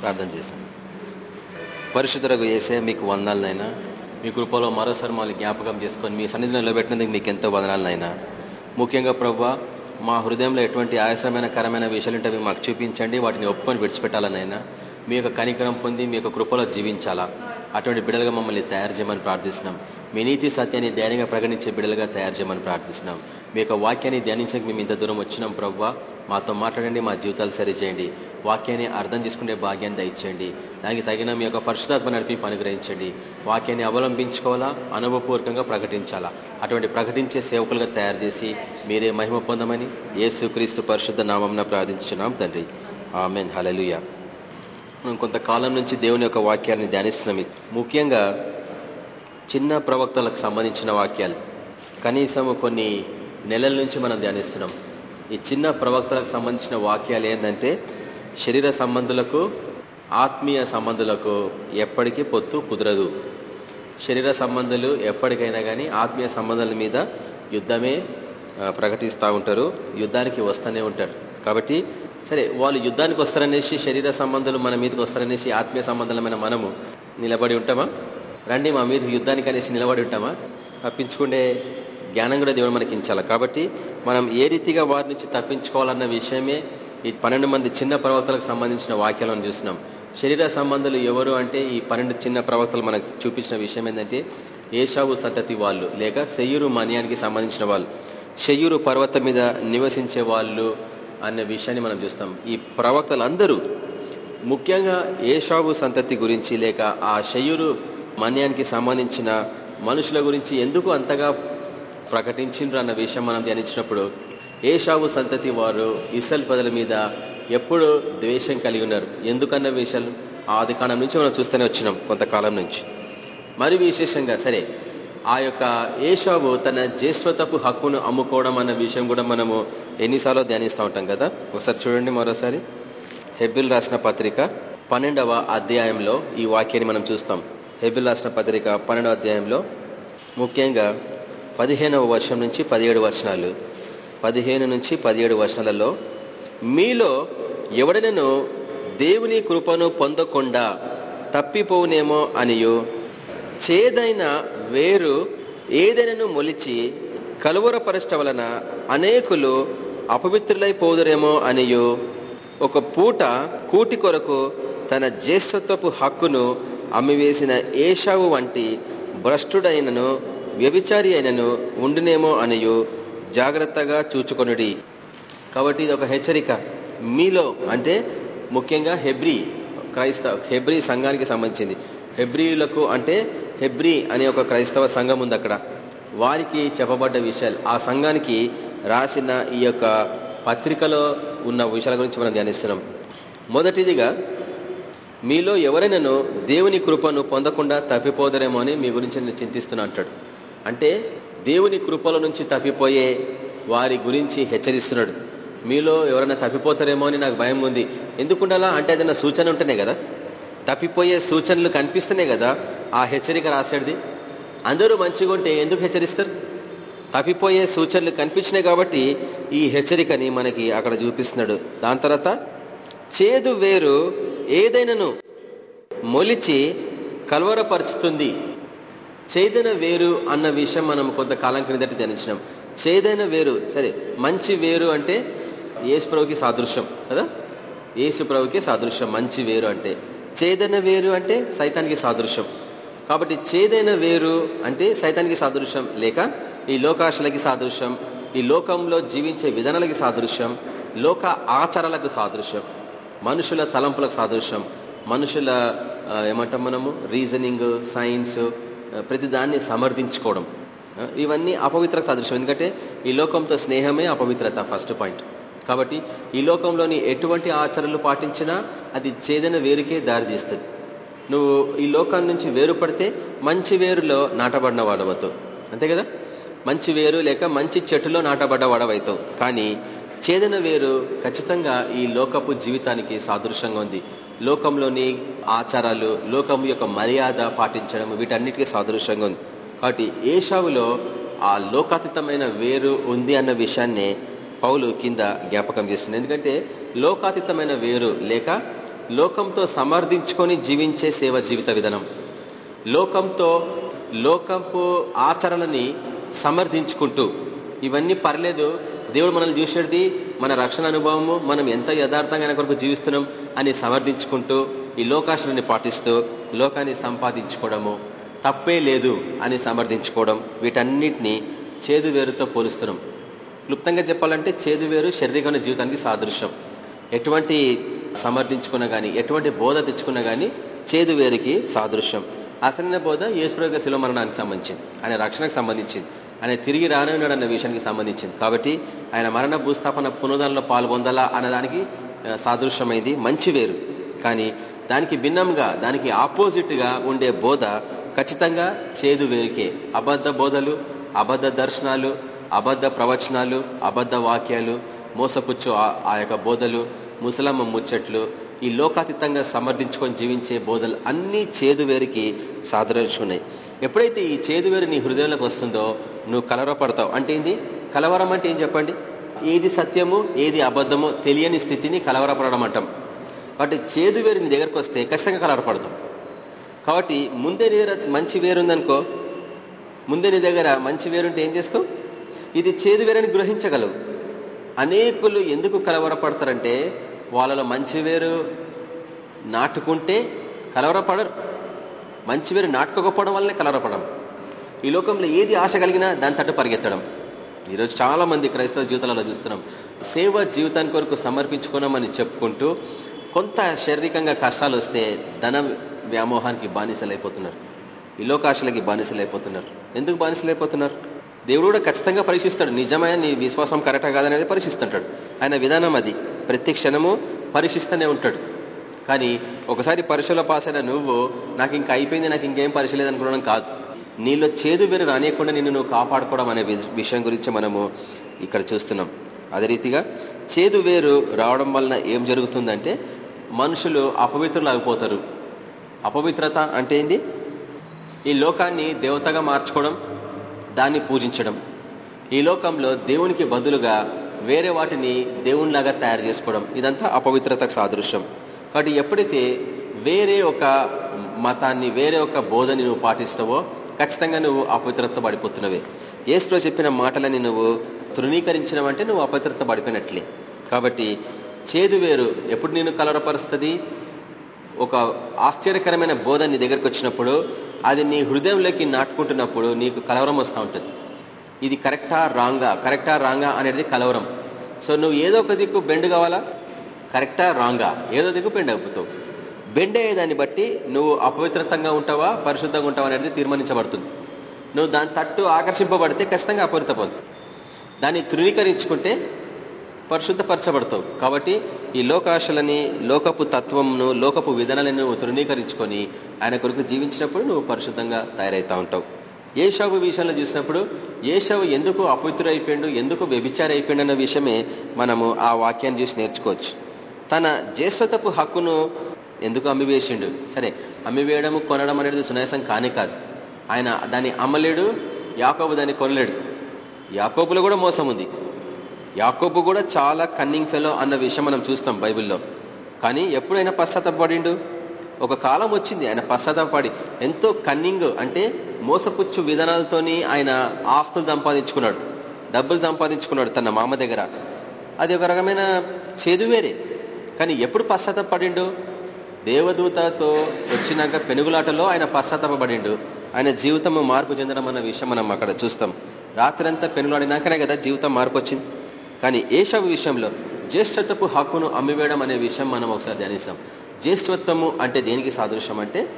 ప్రార్థన చేశాం పరిశుద్ధరకు చేసే మీకు వందాలనైనా మీ కృపలో మరోసారి మళ్ళీ జ్ఞాపకం చేసుకొని మీ సన్నిధిలో నిలబెట్టినందుకు మీకు ఎంతో వదనాలనైనా. ముఖ్యంగా ప్రభా మా హృదయంలో ఎటువంటి ఆయాసమైన కరమైన విషయాలు ఉంటే అవి మాకు చూపించండి. వాటిని ఒప్పుకొని విడిచిపెట్టాలనైనా మీ యొక్క కనికరం పొంది మీ యొక్క కృపలో జీవించాలా. అటువంటి బిడలుగా మమ్మల్ని తయారు చేయమని ప్రార్థిస్తున్నాం. మీ నీతి సత్యాన్ని ధైర్యంగా ప్రకటించే బిడలుగా తయారు చేయమని ప్రార్థిస్తున్నాం. మీ యొక్క వాక్యాన్ని ధ్యానించక మేము ఇంత దూరం వచ్చినాం ప్రవ్వ. మాతో మాట్లాడండి మా జీవితాలు సరిచేయండి. వాక్యాన్ని అర్థం చేసుకునే భాగ్యాన్ని దయచేయండి. దానికి తగిన మీ యొక్క పరిశుధాత్మ నడిపి అనుగ్రహించండి వాక్యాన్ని అవలంబించుకోవాలా? అనుభవపూర్వకంగా ప్రకటించాలా? అటువంటి ప్రకటించే సేవకులుగా తయారు చేసి మీరే మహిమ పొందమని యేసుక్రీస్తు పరిశుద్ధ నామంన ప్రార్థించున్నాం తండ్రి. ఆమెన్. హలలుయ మనం కొంతకాలం నుంచి దేవుని యొక్క వాక్యాన్ని ధ్యానిస్తున్నాం. ముఖ్యంగా చిన్న ప్రవక్తలకు సంబంధించిన వాక్యాలు. కనీసం కొన్ని నెలల నుంచి మనం ధ్యానిస్తున్నాం. ఈ చిన్న ప్రవక్తలకు సంబంధించిన వాక్యాలు ఏంటంటే శరీర సంబంధులకు ఆత్మీయ సంబంధులకు ఎప్పటికీ పొత్తు కుదరదు. శరీర సంబంధాలు ఎప్పటికైనా కానీ ఆత్మీయ సంబంధాల మీద యుద్ధమే ప్రకటిస్తూ ఉంటారు. యుద్ధానికి వస్తూనే ఉంటారు. కాబట్టి సరే వాళ్ళు యుద్ధానికి వస్తారనేసి శరీర సంబంధాలు మన మీదకి వస్తారనేసి ఆత్మీయ సంబంధాలమైన మనము నిలబడి ఉంటామా? రండి మా మీద యుద్ధానికి అనేసి నిలబడి ఉంటామా? తప్పించుకుంటే జ్ఞానం కూడా దేవుడు మనకి ఇచ్చాలి? కాబట్టి మనం ఏ రీతిగా వారి నుంచి తప్పించుకోవాలన్న విషయమే ఈ పన్నెండు మంది చిన్న ప్రవక్తలకు సంబంధించిన వాక్యాలను చూసినాం. శరీర సంబంధాలు ఎవరు అంటే ఈ పన్నెండు చిన్న ప్రవక్తలు మనకు చూపించిన విషయం ఏంటంటే ఏషావు సంతతి వాళ్ళు లేక శయ్యూరు మన్యానికి సంబంధించిన వాళ్ళు. శయ్యూరు పర్వతం మీద నివసించే వాళ్ళు అనే విషయాన్ని మనం చూస్తాం. ఈ ప్రవక్తలందరూ ముఖ్యంగా ఏషావు సంతతి గురించి లేక ఆ శయ్యూరు మన్యానికి సంబంధించిన మనుషుల గురించి ఎందుకు అంతగా ప్రకటించిండ్రు అన్న విషయం మనం ధ్యానించినప్పుడు ఏషావు సంతతి వారు ఇసల్ ప్రజల మీద ఎప్పుడు ద్వేషం కలిగి ఉన్నారు? ఎందుకన్న విషయాలు? ఆది కాలం నుంచి మనం చూస్తూనే వచ్చినాం కొంతకాలం నుంచి. మరి విశేషంగా సరే ఆ యొక్క ఏషావు తన జ్యేష్ఠతపు హక్కును అమ్ముకోవడం అన్న విషయం కూడా మనము ఎన్నిసార్లు ధ్యానిస్తూ ఉంటాం కదా? ఒకసారి చూడండి మరోసారి. హెబిల్ రాసిన పత్రిక పన్నెండవ అధ్యాయంలో ఈ వాక్యాన్ని మనం చూస్తాం. హెబిల్ రాసిన పత్రిక పన్నెండవ అధ్యాయంలో ముఖ్యంగా పదిహేనవ వర్షం నుంచి పదిహేడు వర్షాలు పదిహేను నుంచి పదిహేడు వర్షాలలో మీలో ఎవడనను దేవుని కృపను పొందకుండా తప్పిపోవునేమో అనియు. చేదైన వేరు ఏదైనాను మొలిచి కలువరపరచట వలన అనేకులు అపవిత్రులైపోదురేమో అనియు. ఒక పూట కూటి కొరకు తన జ్యేష్ఠత్వపు హక్కును అమ్మివేసిన ఏషావు వంటి భ్రష్టుడైనను వ్యభిచారి అయినను ఉండునేమో అనియు జాగ్రత్తగా చూచుకొనుడి. కాబట్టి ఇది ఒక హెచ్చరిక. మీలో అంటే ముఖ్యంగా హెబ్రి క్రైస్తవ హెబ్రి సంఘానికి సంబంధించింది. హెబ్రియులకు అంటే హెబ్రి అనే ఒక క్రైస్తవ సంఘం ఉంది అక్కడ వారికి చెప్పబడ్డ విషయాలు ఆ సంఘానికి రాసిన ఈ యొక్క పత్రికలో ఉన్న విషయాల గురించి మనం ధ్యానిస్తున్నాం. మొదటిదిగా మీలో ఎవరైనాను దేవుని కృపను పొందకుండా తప్పిపోదరేమో అని మీ గురించి నేను చింతిస్తున్నా అంటాడు. అంటే దేవుని కృపల నుంచి తప్పిపోయే వారి గురించి హెచ్చరిస్తున్నాడు. మీలో ఎవరైనా తప్పిపోతారేమో అని నాకు భయం ఉంది. ఎందుకుండాలా? అంటే ఏదైనా సూచన ఉంటేనే కదా. తప్పిపోయే సూచనలు కనిపిస్తేనే కదా ఆ హెచ్చరిక రాసేది. అందరూ మంచిగా ఉంటే ఎందుకు హెచ్చరిస్తారు? తప్పిపోయే సూచనలు కనిపించినాయి కాబట్టి ఈ హెచ్చరికని మనకి అక్కడ చూపిస్తున్నాడు. దాని తర్వాత చేదు వేరు ఏదైనాను మొలిచి కలవరపరుచుతుంది. చేదైన వేరు అన్న విషయం మనం కొంతకాలం క్రిందట ధ్యానించినాం. చేదైన వేరు సరే మంచి వేరు అంటే ప్రభుకి సాదృశ్యం కదా? ప్రభుకి సాదృశ్యం మంచి వేరు అంటే. చేదైన వేరు అంటే సైతానికి సాదృశ్యం. కాబట్టి చేదైన వేరు అంటే సైతానికి సాదృశ్యం లేక ఈ లోకాశలకి సాదృశ్యం ఈ లోకంలో జీవించే విధానాలకి సాదృశ్యం లోక ఆచారాలకు సాదృశ్యం మనుషుల తలంపులకు సాదృశ్యం మనుషుల ఏమంటాం మనము? రీజనింగ్ సైన్స్ ప్రతిదాన్ని సమర్థించుకోవడం. ఇవన్నీ అపవిత్రకు సదృశ్యం. ఎందుకంటే ఈ లోకంతో స్నేహమే అపవిత్రత ఫస్ట్ పాయింట్ కాబట్టి ఈ లోకంలోని ఎటువంటి ఆచరణలు పాటించినా అది చేదన వేరుకే దారితీస్తుంది నువ్వు ఈ లోకం నుంచి వేరుపడితే మంచి వేరులో నాటబడిన వాడవతావు అంతే కదా? మంచి వేరు లేక మంచి చెట్టులో నాటబడ్డ వాడవైతావు. కానీ చేదన వేరు ఖచ్చితంగా ఈ లోకపు జీవితానికి సాదృశ్యంగా ఉంది. లోకంలోని ఆచారాలు లోకం యొక్క మర్యాద పాటించడం వీటన్నిటికీ సాదృశ్యంగా ఉంది. కాబట్టి ఏషావులో ఆ లోకాతీతమైన వేరు ఉంది అన్న విషయాన్ని పౌలు కింద జ్ఞాపకం చేస్తుంది ఎందుకంటే లోకాతీతమైన వేరు లేక లోకంతో సమర్థించుకొని జీవించే సేవ జీవిత విధానం. లోకంతో లోకపు ఆచరణని సమర్థించుకుంటూ ఇవన్నీ పర్లేదు దేవుడు మనల్ని చూసేది మన రక్షణ అనుభవము మనం ఎంత యథార్థంగా ఆయన కొరకు జీవిస్తున్నాం అని సమర్థించుకుంటూ ఈ లోకాశ్రాన్ని పాటిస్తూ లోకాన్ని సంపాదించుకోవడము తప్పే లేదు అని సమర్థించుకోవడం వీటన్నిటిని చేదు వేరుతో పోలుస్తున్నాం. క్లుప్తంగా చెప్పాలంటే చేదు వేరు శారీరకమైన జీవితానికి సాదృశ్యం. ఎటువంటి సమర్థించుకున్నా కానీ ఎటువంటి బోధ తెచ్చుకున్నా కానీ చేదు వేరుకి సాదృశ్యం. అసలైన బోధ యేసు శిలో మరణానికి సంబంధించింది. ఆయన రక్షణకు సంబంధించింది. ఆయన తిరిగి రానున్నాడు అన్న విషయానికి సంబంధించింది. కాబట్టి ఆయన మరణ భూస్థాపన పునరుదనలో పాల్గొందాలా అన్నదానికి సాదృశ్యమైంది. మంచి వేరు. కానీ దానికి భిన్నంగా దానికి ఆపోజిట్గా ఉండే బోధ ఖచ్చితంగా చేదు వేరుకే. అబద్ధ బోధలు అబద్ధ దర్శనాలు అబద్ధ ప్రవచనాలు అబద్ధ వాక్యాలు మోసపుచ్చు ఆ యొక్క బోధలు ముసలమ్మ ముచ్చట్లు ఈ లోకాతీతంగా సమర్థించుకొని జీవించే బోధలు అన్ని చేదువేరికి సాదరించుకున్నాయి. ఎప్పుడైతే ఈ చేదువేరు నీ హృదయంలోకి వస్తుందో నువ్వు కలవరపడతావు. అంటే ఏంది? కలవరం అంటే ఏం చెప్పండి? ఏది సత్యము ఏది అబద్ధము తెలియని స్థితిని కలవరపడడం అంటాం కాబట్టి చేదువేరు నీ దగ్గరకు వస్తే ఖచ్చితంగా కలవరపడతాం. కాబట్టి ముందే నీ దగ్గర మంచి వేరుందనుకో ముందే నీ దగ్గర మంచి వేరుంటే ఏం చేస్తావు? ఇది చేదు వేరని గ్రహించగలవు. అనేకులు ఎందుకు కలవరపడతారంటే వాళ్ళలో మంచి వేరు నాటుకుంటే కలవరపడరు. మంచి వేరు నాటుకోకపోవడం వల్లనే కలవరపడడం ఈ లోకంలో ఏది ఆశ కలిగినా దాని తట్టు పరిగెత్తడం. ఈరోజు చాలా మంది క్రైస్తవ జీవితాలలో చూస్తున్నాం. సేవ జీవితానికి కొరకు సమర్పించుకున్నామని చెప్పుకుంటూ కొంత శారీరకంగా కష్టాలు వస్తే ధన వ్యామోహానికి బానిసలైపోతున్నారు. ఈ లోకాశలకి బానిసలైపోతున్నారు. ఎందుకు బానిసలైపోతున్నారు? దేవుడు కూడా ఖచ్చితంగా పరీక్షిస్తాడు. నిజమైన నీ విశ్వాసం కరెక్టా కాదనేది పరీక్షిస్తుంటాడు. ఆయన విధానం అది. ప్రతి క్షణము పరీక్షిస్తూనే ఉంటాడు. కానీ ఒకసారి పరీక్షలో పాస్ అయిన నువ్వు నాకు ఇంకా అయిపోయింది నాకు ఇంకేం పరీక్ష లేదనుకోవడం కాదు. నీలో చేదు వేరు రానియకుండా నిన్ను నువ్వు కాపాడుకోవడం అనే విషయం గురించి మనము ఇక్కడ చూస్తున్నాం. అదే రీతిగా చేదు వేరు రావడం వలన ఏం జరుగుతుందంటే మనుషులు అపవిత్రులు అయిపోతారు అపవిత్రత అంటే ఏంది? ఈ లోకాన్ని దేవతగా మార్చుకోవడం దాన్ని పూజించడం. ఈ లోకంలో దేవునికి బదులుగా వేరే వాటిని దేవునిలాగా తయారు చేసుకోవడం ఇదంతా అపవిత్రతకు సాదృశ్యం. కాబట్టి ఎప్పుడైతే వేరే ఒక మతాన్ని వేరే ఒక బోధని నువ్వు పాటిస్తావో ఖచ్చితంగా నువ్వు అపవిత్రత పడిపోతున్నవే. ఏసులో చెప్పిన మాటలని నువ్వు తృణీకరించినవంటే నువ్వు అపవిత్రత పడిపోయినట్లే. కాబట్టి చేదు వేరు. ఎప్పుడు నేను కలవరపరుస్తుంది? ఒక ఆశ్చర్యకరమైన బోధ నీ దగ్గరకు వచ్చినప్పుడు అది నీ హృదయంలోకి నాటుకుంటున్నప్పుడు నీకు కలవరం వస్తూ ఉంటుంది. ఇది కరెక్టా రాంగా? కరెక్టా రాంగా అనేది కలవరం. సో నువ్వు ఏదో ఒక దిక్కు బెండ్ కావాలా? కరెక్టా రాంగా? ఏదో దిక్కు బెండ్ అవుతావు బెండ్ అయ్యేదాన్ని బట్టి నువ్వు అపవిత్రతంగా ఉంటావా పరిశుద్ధంగా ఉంటావా అనేది తీర్మానించబడుతుంది. నువ్వు దాని తట్టు ఆకర్షింపబడితే ఖచ్చితంగా అపవిత్ర పొందుతావు. దాన్ని తృణీకరించుకుంటే పరిశుద్ధపరచబడతావు. కాబట్టి ఈ లోకాశలని లోకపు తత్వంను లోకపు విధానాలను తృణీకరించుకొని ఆయన కొరకు జీవించినప్పుడు నువ్వు పరిశుద్ధంగా తయారవుతూ ఉంటావు. ఏషావు విషయంలో చూసినప్పుడు ఏషావు ఎందుకు అపవిత్రుడైపోయాడు ఎందుకు వ్యభిచారి అయిపోయిండు అన్న విషయమే మనము ఆ వాక్యాన్ని చూసి నేర్చుకోవచ్చు. తన జ్యేష్ఠతపు హక్కును ఎందుకు అమ్మివేసిండు? సరే అమ్మివేయడం కొనడం అనేది సునాయాసం కానే కాదు. ఆయన దాన్ని అమ్మలేడు యాకోబు దాన్ని కొనలేడు. యాకోబులో కూడా మోసం ఉంది. యాకోబు కూడా చాలా కన్నింగ్ ఫెలో అన్న విషయం మనం చూస్తాం బైబిల్లో. కానీ ఎప్పుడైనా పశ్చాత్తపడిండు ఒక కాలం వచ్చింది. ఆయన పశ్చాత్తపడి ఎంతో కన్నింగ్ అంటే మోసపుచ్చు విధానాలతోని ఆయన ఆస్తులు సంపాదించుకున్నాడు. డబ్బులు సంపాదించుకున్నాడు తన మామ దగ్గర. అది ఒక రకమైన చేదు వేరే. కానీ ఎప్పుడు పశ్చాత్తపడిండు? దేవదూతతో వచ్చినాక పెనుగులాటలో ఆయన పశ్చాత్తపడిండు ఆయన జీవితం మార్పు చెందడం అన్న విషయం మనం అక్కడ చూస్తాం. రాత్రంతా పెనుగులాడినాకనే కదా జీవితం మార్పు వచ్చింది. కానీ ఏషవ విషయంలో జ్యేష్ఠతపు హక్కును అమ్మివేయడం అనే విషయం మనం ఒకసారి ధ్యానిస్తాం. జ్యేష్ఠత్వము అంటే దేనికి సాదృశ్యం అంటే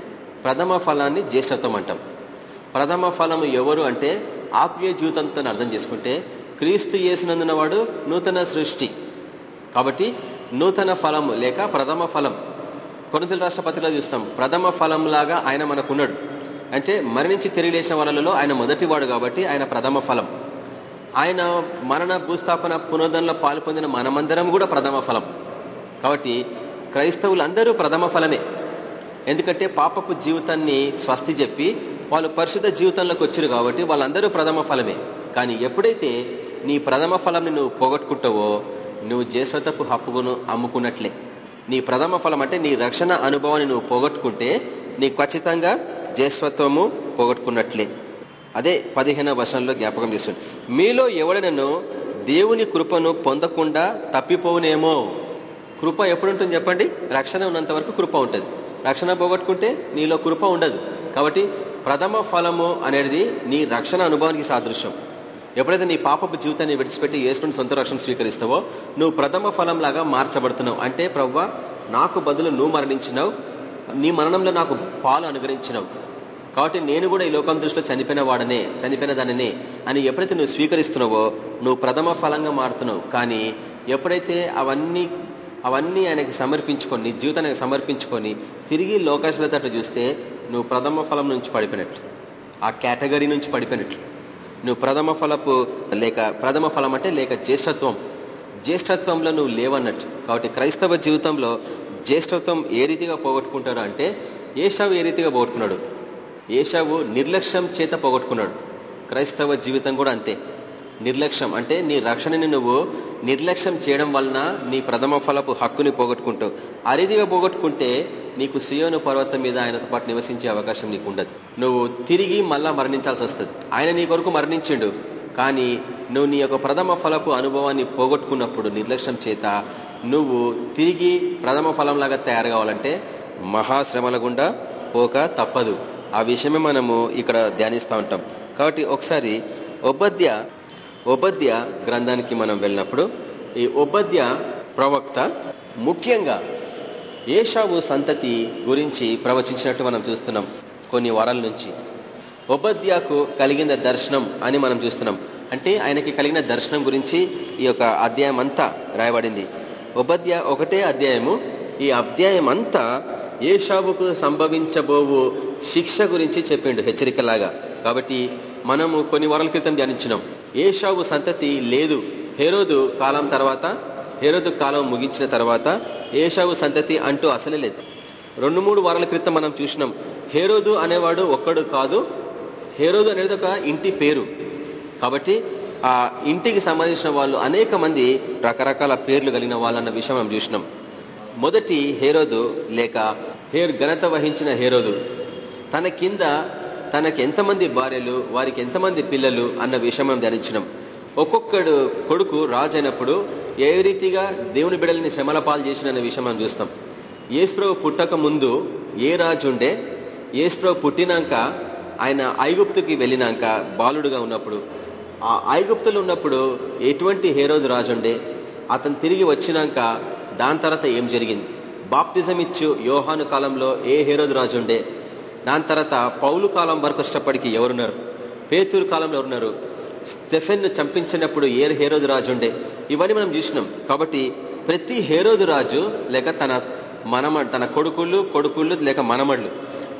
ప్రథమ ఫలాన్ని జ్యేష్ఠత్వం అంటాం. ప్రథమ ఫలము ఎవరు అంటే ఆత్మీయ జీవితంతో అర్థం చేసుకుంటే క్రీస్తు చేసినందున వాడు నూతన సృష్టి. కాబట్టి నూతన ఫలము లేక ప్రథమ ఫలం. కొనుతల రాష్ట్రపతిలో చూస్తాం ప్రథమ ఫలం లాగా ఆయన మనకున్నాడు. అంటే మరణించి తిరిగి లేచిన వాళ్ళలో ఆయన మొదటివాడు కాబట్టి ఆయన ప్రథమ ఫలం. ఆయన మరణ భూస్థాపన పునరుద్ధరణలో పాల్పొందిన మనమందరం కూడా ప్రథమ ఫలం. కాబట్టి క్రైస్తవులందరూ ప్రథమ ఫలమే. ఎందుకంటే పాపపు జీవితాన్ని స్వస్తి చెప్పి వాళ్ళు పరిశుద్ధ జీవితంలోకి వచ్చారు కాబట్టి వాళ్ళందరూ ప్రథమ ఫలమే. కానీ ఎప్పుడైతే నీ ప్రథమ ఫలంని నువ్వు పోగొట్టుకుంటావో నువ్వు జేసతపు హక్కును అమ్ముకున్నట్లే. నీ ప్రథమ ఫలం అంటే నీ రక్షణ అనుభవాన్ని నువ్వు పోగొట్టుకుంటే నీ ఖచ్చితంగా జేస్వత్వము పోగొట్టుకున్నట్లే. అదే పదిహేనవ వర్షంలో జ్ఞాపకం చేస్తుంది. మీలో ఎవడనను దేవుని కృపను పొందకుండా తప్పిపోవునేమో. కృప ఎప్పుడు ఉంటుంది చెప్పండి? రక్షణ ఉన్నంత వరకు కృప ఉంటుంది. రక్షణ పోగొట్టుకుంటే నీలో కృప ఉండదు. కాబట్టి ప్రథమ ఫలము అనేది నీ రక్షణ అనుభవానికి సాదృశ్యం. ఎప్పుడైతే నీ పాపపు జీవితాన్ని విడిచిపెట్టి ఏసుకుని సొంత రక్షణ స్వీకరిస్తావో నువ్వు ప్రథమ ఫలం లాగా మార్చబడుతున్నావు. అంటే ప్రవ్వ నాకు బదులు నువ్వు మరణించినావు. నీ మరణంలో నాకు పాలు అనుగ్రహించినావు. కాబట్టి నేను కూడా ఈ లోకం దృష్టిలో చనిపోయిన వాడనే చనిపోయిన దానినే అని ఎప్పుడైతే నువ్వు స్వీకరిస్తున్నావో నువ్వు ప్రథమ ఫలంగా మారుతున్నావు. కానీ ఎప్పుడైతే అవన్నీ అవన్నీ ఆయనకి సమర్పించుకొని నీ జీవితానికి సమర్పించుకొని తిరిగి లోకాశుల తట్టు చూస్తే నువ్వు ప్రథమ ఫలం నుంచి పడిపోయినట్లు. ఆ కేటగిరీ నుంచి పడిపోయినట్లు. నువ్వు ప్రథమ ఫలపు లేక ప్రథమ ఫలం అంటే లేక జ్యేష్ఠత్వం. జ్యేష్ఠత్వంలో నువ్వు లేవన్నట్టు. కాబట్టి క్రైస్తవ జీవితంలో జ్యేష్ఠత్వం ఏ రీతిగా పోగొట్టుకుంటారు అంటే ఏషావు ఏ రీతిగా పోగొట్టుకున్నాడు? ఏషావు నిర్లక్ష్యం చేత పోగొట్టుకున్నాడు. క్రైస్తవ జీవితం కూడా అంతే. నిర్లక్ష్యం. అంటే నీ రక్షణని నువ్వు నిర్లక్ష్యం చేయడం వలన నీ ప్రథమ ఫలపు హక్కుని పోగొట్టుకుంటావు అరిదిగా పోగొట్టుకుంటే నీకు సియోను పర్వతం మీద ఆయనతో పాటు నివసించే అవకాశం నీకు ఉండదు. నువ్వు తిరిగి మళ్ళా మరణించాల్సి వస్తుంది. ఆయన నీ కొరకు మరణించిండు. కానీ నువ్వు నీ యొక్క ప్రథమ ఫలపు అనుభవాన్ని పోగొట్టుకున్నప్పుడు నిర్లక్ష్యం చేత నువ్వు తిరిగి ప్రథమ ఫలంలాగా తయారు కావాలంటే మహాశ్రమల గుండా పోక తప్పదు. ఆ విషయమే మనము ఇక్కడ ధ్యానిస్తూ ఉంటాం. కాబట్టి ఒకసారి ఒబద్య ఉపద్య గ్రంథానికి మనం వెళ్ళినప్పుడు ఈ ఒబద్య ప్రవక్త ముఖ్యంగా ఏషావు సంతతి గురించి ప్రవచించినట్టు మనం చూస్తున్నాం కొన్ని వారాల నుంచి. ఉపద్యకు కలిగిన దర్శనం అని మనం చూస్తున్నాం. అంటే ఆయనకి కలిగిన దర్శనం గురించి ఈ యొక్క అధ్యాయం అంతా రాయబడింది. ఉపద్య ఒకటే అధ్యాయము. ఈ అధ్యాయం అంతా ఏషావుకు సంభవించబోవు శిక్ష గురించి చెప్పిండు హెచ్చరికలాగా. కాబట్టి మనము కొన్ని వారాల క్రితం ధ్యానించినాం. ఏషావు సంతతి లేదు. హేరోదు కాలం తర్వాత హేరోదు కాలం ముగించిన తర్వాత ఏషావు సంతతి అంటూ అసలే లేదు. రెండు మూడు వారాల క్రితం మనం చూసినాం. హేరోదు అనేవాడు ఒక్కడు కాదు. హేరోదు అనేది ఒక ఇంటి పేరు. కాబట్టి ఆ ఇంటికి సంబంధించిన వాళ్ళు అనేక మంది రకరకాల పేర్లు కలిగిన వాళ్ళన్న విషయం మనం చూసినాం. మొదటి హేరోదు లేక హేర్ ఘనత వహించిన హేరోదు. తన కింద తనకి ఎంతమంది భార్యలు వారికి ఎంతమంది పిల్లలు అన్న విషయం మనం ధ్యానించినాం. ఒక్కొక్కడు కొడుకు రాజు అయినప్పుడు ఏ రీతిగా దేవుని బిడల్ని శ్రమల పాలు చేసిన విషయం మనం చూస్తాం. ఏసుప్రభు పుట్టక ముందు ఏ రాజు ఉండే? ఏసుప్రభు పుట్టినాక ఆయన ఐగుప్తుకి వెళ్ళినాక బాలుడుగా ఉన్నప్పుడు. ఆ ఐగుప్తులు ఉన్నప్పుడు ఎటువంటి హేరోదు రాజుండే అతను తిరిగి వచ్చినాక దాని తర్వాత ఏం జరిగింది? బాప్తిజం ఇచ్చు యోహాను కాలంలో ఏ హేరోదు రాజు ఉండే? దాని తర్వాత పౌలు కాలం వరకు వచ్చినప్పటికీ ఎవరున్నారు? పేతూరు కాలంలో ఎవరున్నారు? స్టెఫెన్ చంపించినప్పుడు ఏ హేరోదు రాజు ఉండే. ఇవన్నీ మనం చూసినాం. కాబట్టి ప్రతి హేరోదు రాజు లేక తన మనమ తన కొడుకుళ్ళు కొడుకుళ్ళు లేక మనమళ్ళు.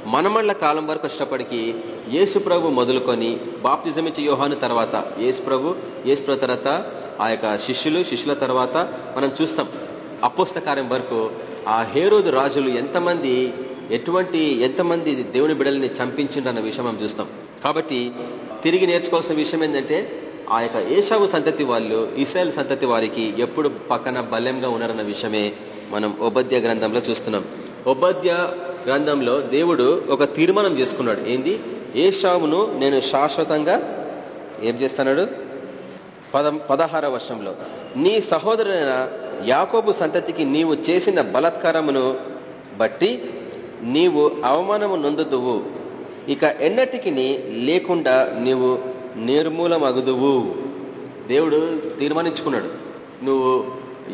మనమళ్ళ కాలం వరకు వచ్చినప్పటికీ యేసు ప్రభు మొదలుకొని బాప్తిజం ఇచ్చే యోహాను తర్వాత యేసు ప్రభు యేసు ప్రభు తర్వాత ఆ యొక్క శిష్యులు శిష్యుల తర్వాత మనం చూస్తాం. అపోస్త కార్యం వరకు ఆ హేరోదు రాజులు ఎంతమంది ఎటువంటి ఎంతమంది దేవుని బిడల్ని చంపించిండ్రన్న విషయం మనం చూస్తాం. కాబట్టి తిరిగి నేర్చుకోవాల్సిన విషయం ఏంటంటే ఆ యొక్క ఏషావు సంతతి వాళ్ళు ఇస్రాయల్ సంతతి వారికి ఎప్పుడు పక్కన బలంగా ఉన్నారన్న విషయమే మనం ఉపాధ్య గ్రంథంలో చూస్తున్నాం. ఉపాధ్య గ్రంథంలో దేవుడు ఒక తీర్మానం చేసుకున్నాడు. ఏంది? ఏషావును నేను శాశ్వతంగా ఏం చేస్తున్నాడు? పద పదహార వర్షంలో నీ సహోదరుడైన యాకోబు సంతతికి నీవు చేసిన బలత్కారమును బట్టి నీవు అవమానము నొందుదువు. ఇక ఎన్నటికి లేకుండా నీవు నిర్మూలమగుదువు. దేవుడు తీర్మానించుకున్నాడు. నువ్వు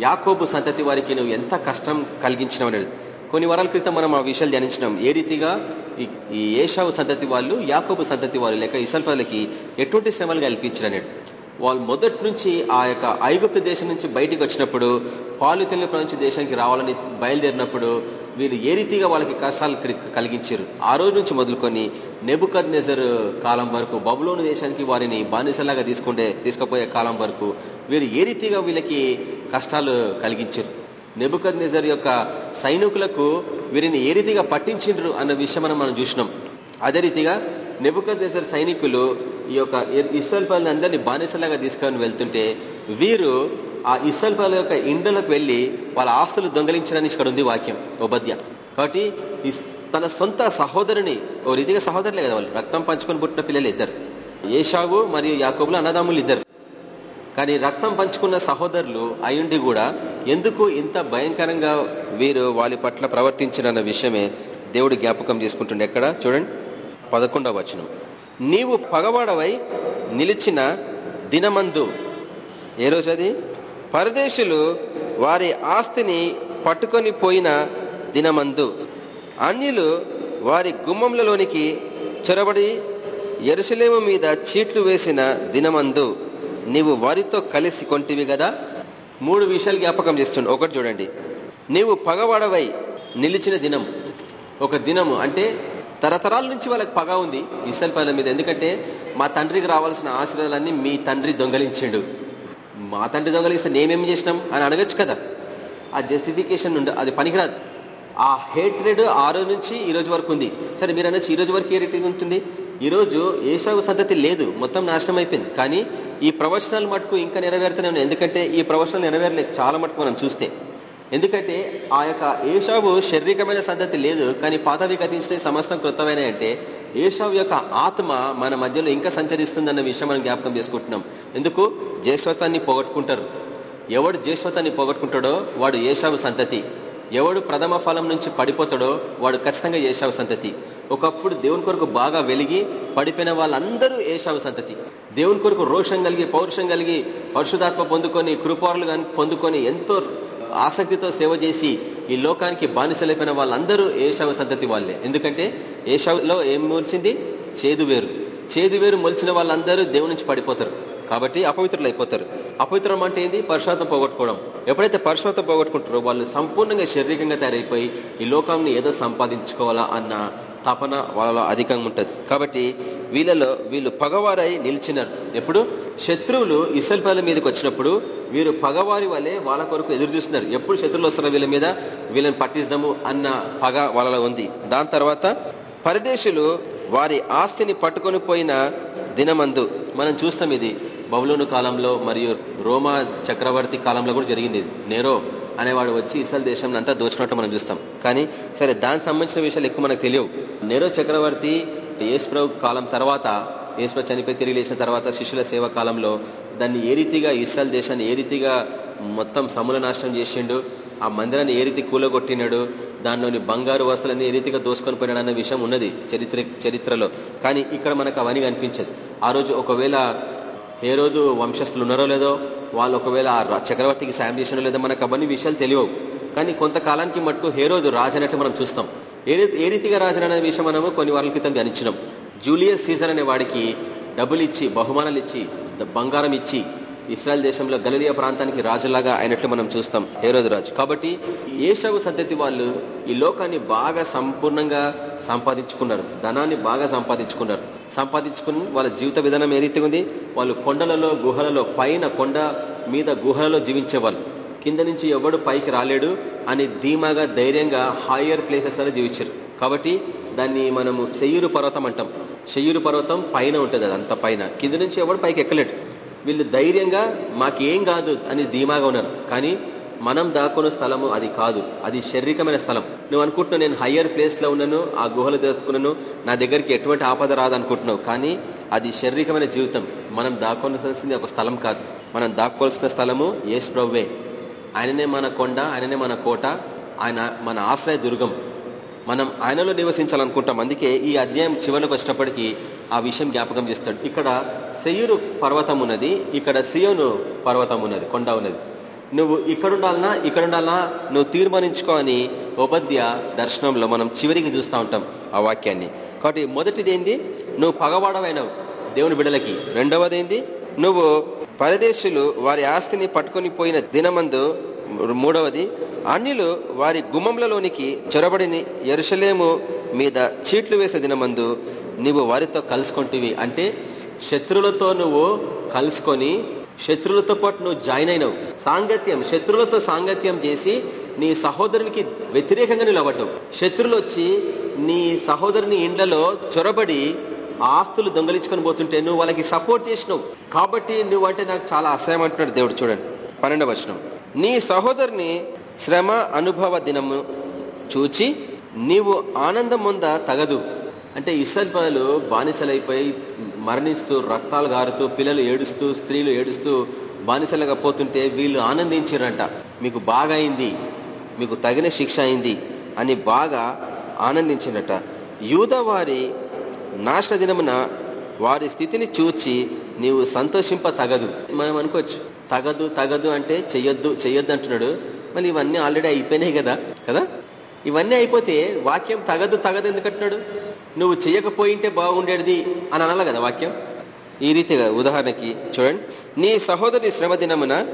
యాకోబు సంతతి వారికి నువ్వు ఎంత కష్టం కలిగించినావు అనేది. కొన్ని వారాల క్రితం మనం ఆ విషయాలు ధ్యానించినాం. ఏ రీతిగా ఈ ఏషావు సంతతి వాళ్ళు యాకోబు సంతతి వాళ్ళు లేక ఇసల్పదలకి ఎటువంటి శ్రమలు కల్పించారనేది వాళ్ళు మొదటి నుంచి ఆ యొక్క ఐగుప్తు దేశం నుంచి బయటికి వచ్చినప్పుడు పాలు తెలుగు నుంచి దేశానికి రావాలని బయలుదేరినప్పుడు వీళ్ళు ఏ రీతిగా వాళ్ళకి కష్టాలు కలిగించారు? ఆ రోజు నుంచి మొదలుకొని నెబుకద్ కాలం వరకు బబులోని దేశానికి వారిని బానిసలాగా తీసుకుంటే తీసుకుపోయే కాలం వరకు వీరు ఏ రీతిగా వీళ్ళకి కష్టాలు కలిగించారు? నెబుకద్ నెజర్ యొక్క సైనికులకు వీరిని ఏ రీతిగా పట్టించిండ్రు అన్న విషయం మనం చూసినాం. అదే రీతిగా నెబుకద్ సైనికులు ఈ యొక్క ఇస్రాయల్ అందరినీ బానిసలాగా తీసుకొని వెళ్తుంటే వీరు ఆ ఇసల్పాల యొక్క ఇండలకు వెళ్ళి వాళ్ళ ఆస్తులు దొంగలించడానికి ఇక్కడ ఉంది వాక్యం ఉపద్య కాబట్టి తన సొంత సహోదరుని ఓ రీతిగా సహోదరులే కదా వాళ్ళు రక్తం పంచుకొని పుట్టిన పిల్లలు ఇద్దరు. ఏషావు మరియు యాకోబులు అన్నదమ్ములు ఇద్దరు. కానీ రక్తం పంచుకున్న సహోదరులు అయుండి కూడా ఎందుకు ఇంత భయంకరంగా వీరు వాళ్ళ పట్ల ప్రవర్తించినన్న విషయమే దేవుడు జ్ఞాపకం చేసుకుంటుండే ఎక్కడ? చూడండి. పదకొండవ వచనం. నీవు పగవాడవై నిలిచిన దినమందు. ఏ రోజు అది? పరదేశులు వారి ఆస్తిని పట్టుకొని పోయిన దినమందు. అన్యులు వారి గుమ్మంలలోనికి చొరబడి ఎరుసలేము మీద చీట్లు వేసిన దినమందు. నీవు వారితో కలిసి కొంటివి కదా మూడు విషయాలు జ్ఞాపకం చేస్తుండే. ఒకటి చూడండి. నీవు పగవాడవై నిలిచిన దినం. ఒక దినము అంటే తరతరాల నుంచి వాళ్ళకి పగ ఉంది. ఇసల్ పైన మీద ఎందుకంటే మా తండ్రికి రావాల్సిన ఆశ్రయాలన్నీ మీ తండ్రి దొంగలించాడు. మా తండ్రి దొంగలిస్తే నేమేం చేసినాం అని అడగచ్చు కదా. ఆ జస్టిఫికేషన్ ఉండ అది పనికిరాదు. ఆ హేట్రెడ్ ఆ రోజు నుంచి ఈ రోజు వరకు ఉంది. సరే మీరు అనొచ్చు ఈ రోజు వరకు ఏ రేటింగ్ ఉంటుంది? ఈరోజు ఏషావు సంతతి లేదు. మొత్తం నాశనం అయిపోయింది. కానీ ఈ ప్రవచనాలు మటుకు ఇంకా నెరవేరుతూనే ఉన్నాయి. ఎందుకంటే ఈ ప్రవచనాలు నెరవేరలేదు. చాలా మటుకు మనం చూస్తే. ఎందుకంటే ఆ యొక్క ఏషావు శారీరకమైన సంతతి లేదు కానీ పాదవి గతించిన సమస్తం కృతమైన అంటే ఏషావు యొక్క ఆత్మ మన మధ్యలో ఇంకా సంచరిస్తుందన్న విషయం మనం జ్ఞాపకం చేసుకుంటున్నాం. ఎందుకు? జయస్వతాన్ని పోగొట్టుకుంటారు. ఎవడు జయస్వతాన్ని పోగొట్టుకుంటాడో వాడు ఏషావు సంతతి. ఎవడు ప్రథమ ఫలం నుంచి పడిపోతాడో వాడు ఖచ్చితంగా ఏషావు సంతతి. ఒకప్పుడు దేవుని కొరకు బాగా వెలిగి పడిపోయిన వాళ్ళందరూ ఏషావు సంతతి. దేవుని కొరకు రోషం కలిగి పౌరుషం కలిగి పరిశుధాత్మ పొందుకొని కృపారులు పొందుకొని ఎంతో ఆసక్తితో సేవ చేసి ఈ లోకానికి బానిసలైపోయిన వాళ్ళందరూ ఏషావు సంతతి వాళ్ళే. ఎందుకంటే ఏషావులో ఏం మొలిచింది? చేదు వేరు. చేదు వేరు మొలిచిన వాళ్ళందరూ దేవుని నుంచి పడిపోతారు. కాబట్టి అపవిత్రులు అయిపోతారు అపవిత్రం అంటే ఏంది? పరుషాత్మ పోగొట్టుకోవడం. ఎప్పుడైతే పరుషాత్మ పోగొట్టుకుంటారో వాళ్ళు సంపూర్ణంగా శారీరకంగా తయారైపోయి ఈ లోకంని ఏదో సంపాదించుకోవాలా అన్న తపన వాళ్ళలో అధికంగా ఉంటుంది. కాబట్టి వీళ్ళలో వీళ్ళు పగవారై నిలిచినారు. ఎప్పుడు? శత్రువులు ఇసల్పాల మీదకి వచ్చినప్పుడు వీరు పగవారి వల్లే వాళ్ళ కొరకు ఎదురు చూస్తున్నారు. ఎప్పుడు శత్రువులు వస్తున్నారు వీళ్ళ మీద? వీళ్ళని పట్టిస్తాము అన్న పగ వాళ్ళలో ఉంది. దాని తర్వాత పరదేశులు వారి ఆస్తిని పట్టుకొని పోయిన దినమందు మనం చూస్తాం ఇది. బబులోను కాలంలో మరియు రోమా చక్రవర్తి కాలంలో కూడా జరిగింది నేరో అనేవాడు వచ్చి ఇసల్ దేశం అంతా దోచుకున్నట్టు మనం చూస్తాం. కానీ సరే దానికి సంబంధించిన విషయాలు ఎక్కువ మనకు తెలియవు. నేరో చక్రవర్తి యేసుప్రభు కాలం తర్వాత యేసుప్రభు చనిపోయి తిరిగి లేచిన తర్వాత శిష్యుల సేవ కాలంలో దాన్ని ఏ రీతిగా ఇస్రాయల్ దేశాన్ని ఏ రీతిగా మొత్తం సమూల నాశనం చేసిండు ఆ మందిరాన్ని ఏ రీతి కూలగొట్టినాడు దానిలోని బంగారు వసలని ఏ రీతిగా దోసుకొని పోయినాడు అన్న విషయం ఉన్నది చరిత్ర చరిత్రలో. కానీ ఇక్కడ మనకు అవన్నీ కనిపించదు ఆ రోజు ఒకవేళ ఏ రోజు వంశస్థులు ఉన్నారో లేదో వాళ్ళు ఒకవేళ చక్రవర్తికి సాయం చేసినో లేదో మనకు అవన్నీ విషయాలు తెలియవు. కానీ కొంతకాలానికి మటుకు హేరోదు రాజనట్లు మనం చూస్తాం. ఏ ఏ రీతిగా రాజననే విషయం మనము కొన్ని వారాల క్రితం ధ్యానించినాం. జూలియస్ సీజర్ అనే వాడికి డబ్బులు ఇచ్చి బహుమానాలు ఇచ్చి బంగారం ఇచ్చి ఇస్రాయల్ దేశంలో గలీలియా ప్రాంతానికి రాజులాగా అయినట్లు మనం చూస్తాం. హేరోదు రాజు. కాబట్టి ఏషవు సంతతి వాళ్ళు ఈ లోకాన్ని బాగా సంపూర్ణంగా సంపాదించుకున్నారు. ధనాన్ని బాగా సంపాదించుకున్నారు. సంపాదించుకుని వాళ్ళ జీవిత విధానం ఏ రీతిగా ఉంది? వాళ్ళు కొండలలో గుహలలో పైన కొండ మీద గుహలలో జీవించేవాళ్ళు. కింద నుంచి ఎవడు పైకి రాలేడు అని ధీమాగా ధైర్యంగా హయ్యర్ ప్లేసెస్లలో జీవించారు. కాబట్టి దాన్ని మనము శయ్యూరు పర్వతం అంటాం. శయ్యూరు పర్వతం పైన ఉంటుంది అది అంత పైన. కింద నుంచి ఎవడు పైకి ఎక్కలేడు. వీళ్ళు ధైర్యంగా మాకేం కాదు అని ధీమాగా ఉన్నారు. కానీ మనం దాక్కున్న స్థలము అది కాదు. అది శారీరకమైన స్థలం. నువ్వు అనుకుంటున్నావు నేను హయ్యర్ ప్లేస్లో ఉన్నాను ఆ గుహలు తెలుసుకున్నాను నా దగ్గరికి ఎటువంటి ఆపద రాదనుకుంటున్నావు. కానీ అది శారీరకమైన జీవితం. మనం దాక్కోవాల్సింది ఒక స్థలం కాదు. మనం దాక్కోవాల్సిన స్థలము ఏసు ప్రవ్వే ఆయననే మన కొండ ఆయననే మన కోట ఆయన మన ఆశ్రయ దుర్గం. మనం ఆయనలో నివసించాలనుకుంటాం. అందుకే ఈ అధ్యాయం చివరికి వచ్చినప్పటికీ ఆ విషయం జ్ఞాపకం చేస్తాడు. ఇక్కడ సెయ్యూరు పర్వతం ఉన్నది ఇక్కడ సియోను పర్వతం ఉన్నది కొండ ఉన్నది. నువ్వు ఇక్కడుండాలనా ఇక్కడుండాలనా నువ్వు తీర్మానించుకో అని ఉపద్య దర్శనంలో మనం చివరికి చూస్తూ ఉంటాం ఆ వాక్యాన్ని. కాబట్టి మొదటిది ఏంది? నువ్వు పగవాడవైనవు దేవుని బిడలకి. రెండవది ఏంది? నువ్వు పరదేశులు వారి ఆస్తిని పట్టుకొని పోయిన దినమందు మూడవది అన్యులు వారి గుమ్మంలలోనికి చొరబడిని ఎరుసలేము మీద చీట్లు వేసే దినమందు నువ్వు వారితో కలుసుకుంటేవి. అంటే శత్రులతో నువ్వు కలుసుకొని శత్రులతో పాటు నువ్వు జాయిన్ అయినావు. సాంగత్యం శత్రులతో సాంగత్యం చేసి నీ సహోదరునికి వ్యతిరేకంగా నిలబడ్డావు. శత్రులు వచ్చి నీ సహోదరుని ఇండ్లలో చొరబడి ఆస్తులు దొంగలించుకొని పోతుంటే నువ్వు వాళ్ళకి సపోర్ట్ చేసినావు. కాబట్టి నువ్వు అంటే నాకు చాలా అసహ్యం అంటున్నాడు దేవుడు చూడండి. పన్నెండవ వచనం. నీ సహోదరుని శ్రమ అనుభవ దినము చూచి నీవు ఆనందం ముంద తగదు. అంటే ఇసల్ ప్రజలు బానిసలైపోయి మరణిస్తూ రక్తాలు గారుతూ పిల్లలు ఏడుస్తూ స్త్రీలు ఏడుస్తూ బానిసలుగా పోతుంటే వీళ్ళు ఆనందించారంట మీకు బాగా అయింది మీకు తగిన శిక్ష అయింది అని బాగా ఆనందించినట యూద వారి నాశన దినమున వారి స్థితిని చూచి నీవు సంతోషింప తగదు మనం అనుకోవచ్చు తగదు తగదు అంటే చెయ్యొద్దు చెయ్యొద్దు అంటున్నాడు మళ్ళీ ఇవన్నీ ఆల్రెడీ అయిపోయినాయి కదా కదా? ఇవన్నీ అయిపోతే వాక్యం తగదు తగదు ఎందుకంటున్నాడు నువ్వు చేయకపోయింటే బాగుండేది అని అనాలి కదా వాక్యం. ఈ రీతిగా ఉదాహరణకి చూడండి. నీ సహోదరి శ్రమ దినమున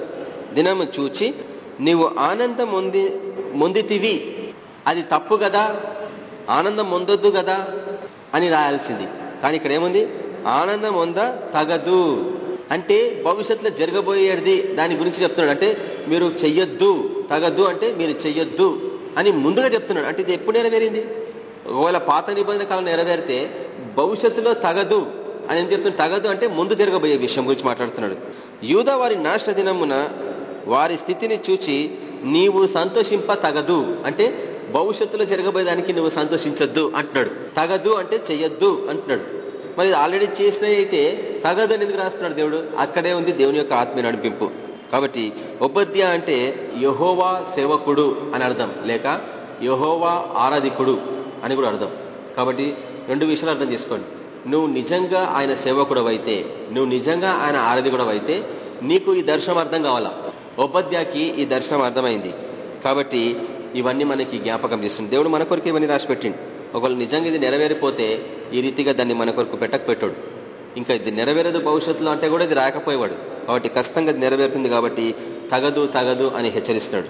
దినము చూచి నీవు ఆనందం ముంది ముందితివి అది తప్పు కదా? ఆనందం పొందొద్దు కదా? అని రాయాల్సింది. కానీ ఇక్కడ ఏముంది? ఆనందం పొంద తగదు. అంటే భవిష్యత్తులో జరగబోయేది దాని గురించి చెప్తున్నాడు. అంటే మీరు చెయ్యొద్దు తగదు అంటే మీరు చెయ్యొద్దు. అని ముందుగా చెప్తున్నాడు. అంటే ఇది ఎప్పుడు నెరవేరింది? ఒకవేళ పాత నిబంధన కాలం నెరవేరితే భవిష్యత్తులో తగదు అని ఏం చెప్తున్నాడు తగదు అంటే ముందు జరగబోయే విషయం గురించి మాట్లాడుతున్నాడు. యూద వారి నాశన దినమున వారి స్థితిని చూచి నీవు సంతోషింప తగదు. అంటే భవిష్యత్తులో జరగబోయేదానికి నువ్వు సంతోషించొద్దు అంటున్నాడు. తగదు అంటే చెయ్యొద్దు అంటున్నాడు. మరి ఆల్రెడీ చేసినవి అయితే తగదు అని ఎందుకు రాస్తున్నాడు దేవుడు? అక్కడే ఉంది దేవుని యొక్క ఆత్మీయ నడిపింపు. కాబట్టి ఉపద్య అంటే యహోవా సేవకుడు అని అర్థం. లేక యహోవా ఆరాధికుడు అని కూడా అర్థం. కాబట్టి రెండు విషయాలు అర్థం చేసుకోండి. నువ్వు నిజంగా ఆయన సేవకుడు అయితే నువ్వు నిజంగా ఆయన ఆరాధికుడు అయితే నీకు ఈ దర్శనం అర్థం కావాలా? ఉపద్యాకి ఈ దర్శనం అర్థమైంది. కాబట్టి ఇవన్నీ మనకి జ్ఞాపకం చేస్తుంది. దేవుడు మన కొరకు ఇవన్నీ రాసిపెట్టిండు. ఒకవేళ నిజంగా ఇది నెరవేరిపోతే ఈ రీతిగా దాన్ని మన కొరకు పెట్టకపోయాడు ఇంకా ఇది నెరవేరదు భవిష్యత్తులో అంటే కూడా ఇది రాకపోయేవాడు. కాబట్టి ఖచ్చితంగా నెరవేరుతుంది కాబట్టి తగదు తగదు అని హెచ్చరిస్తున్నాడు.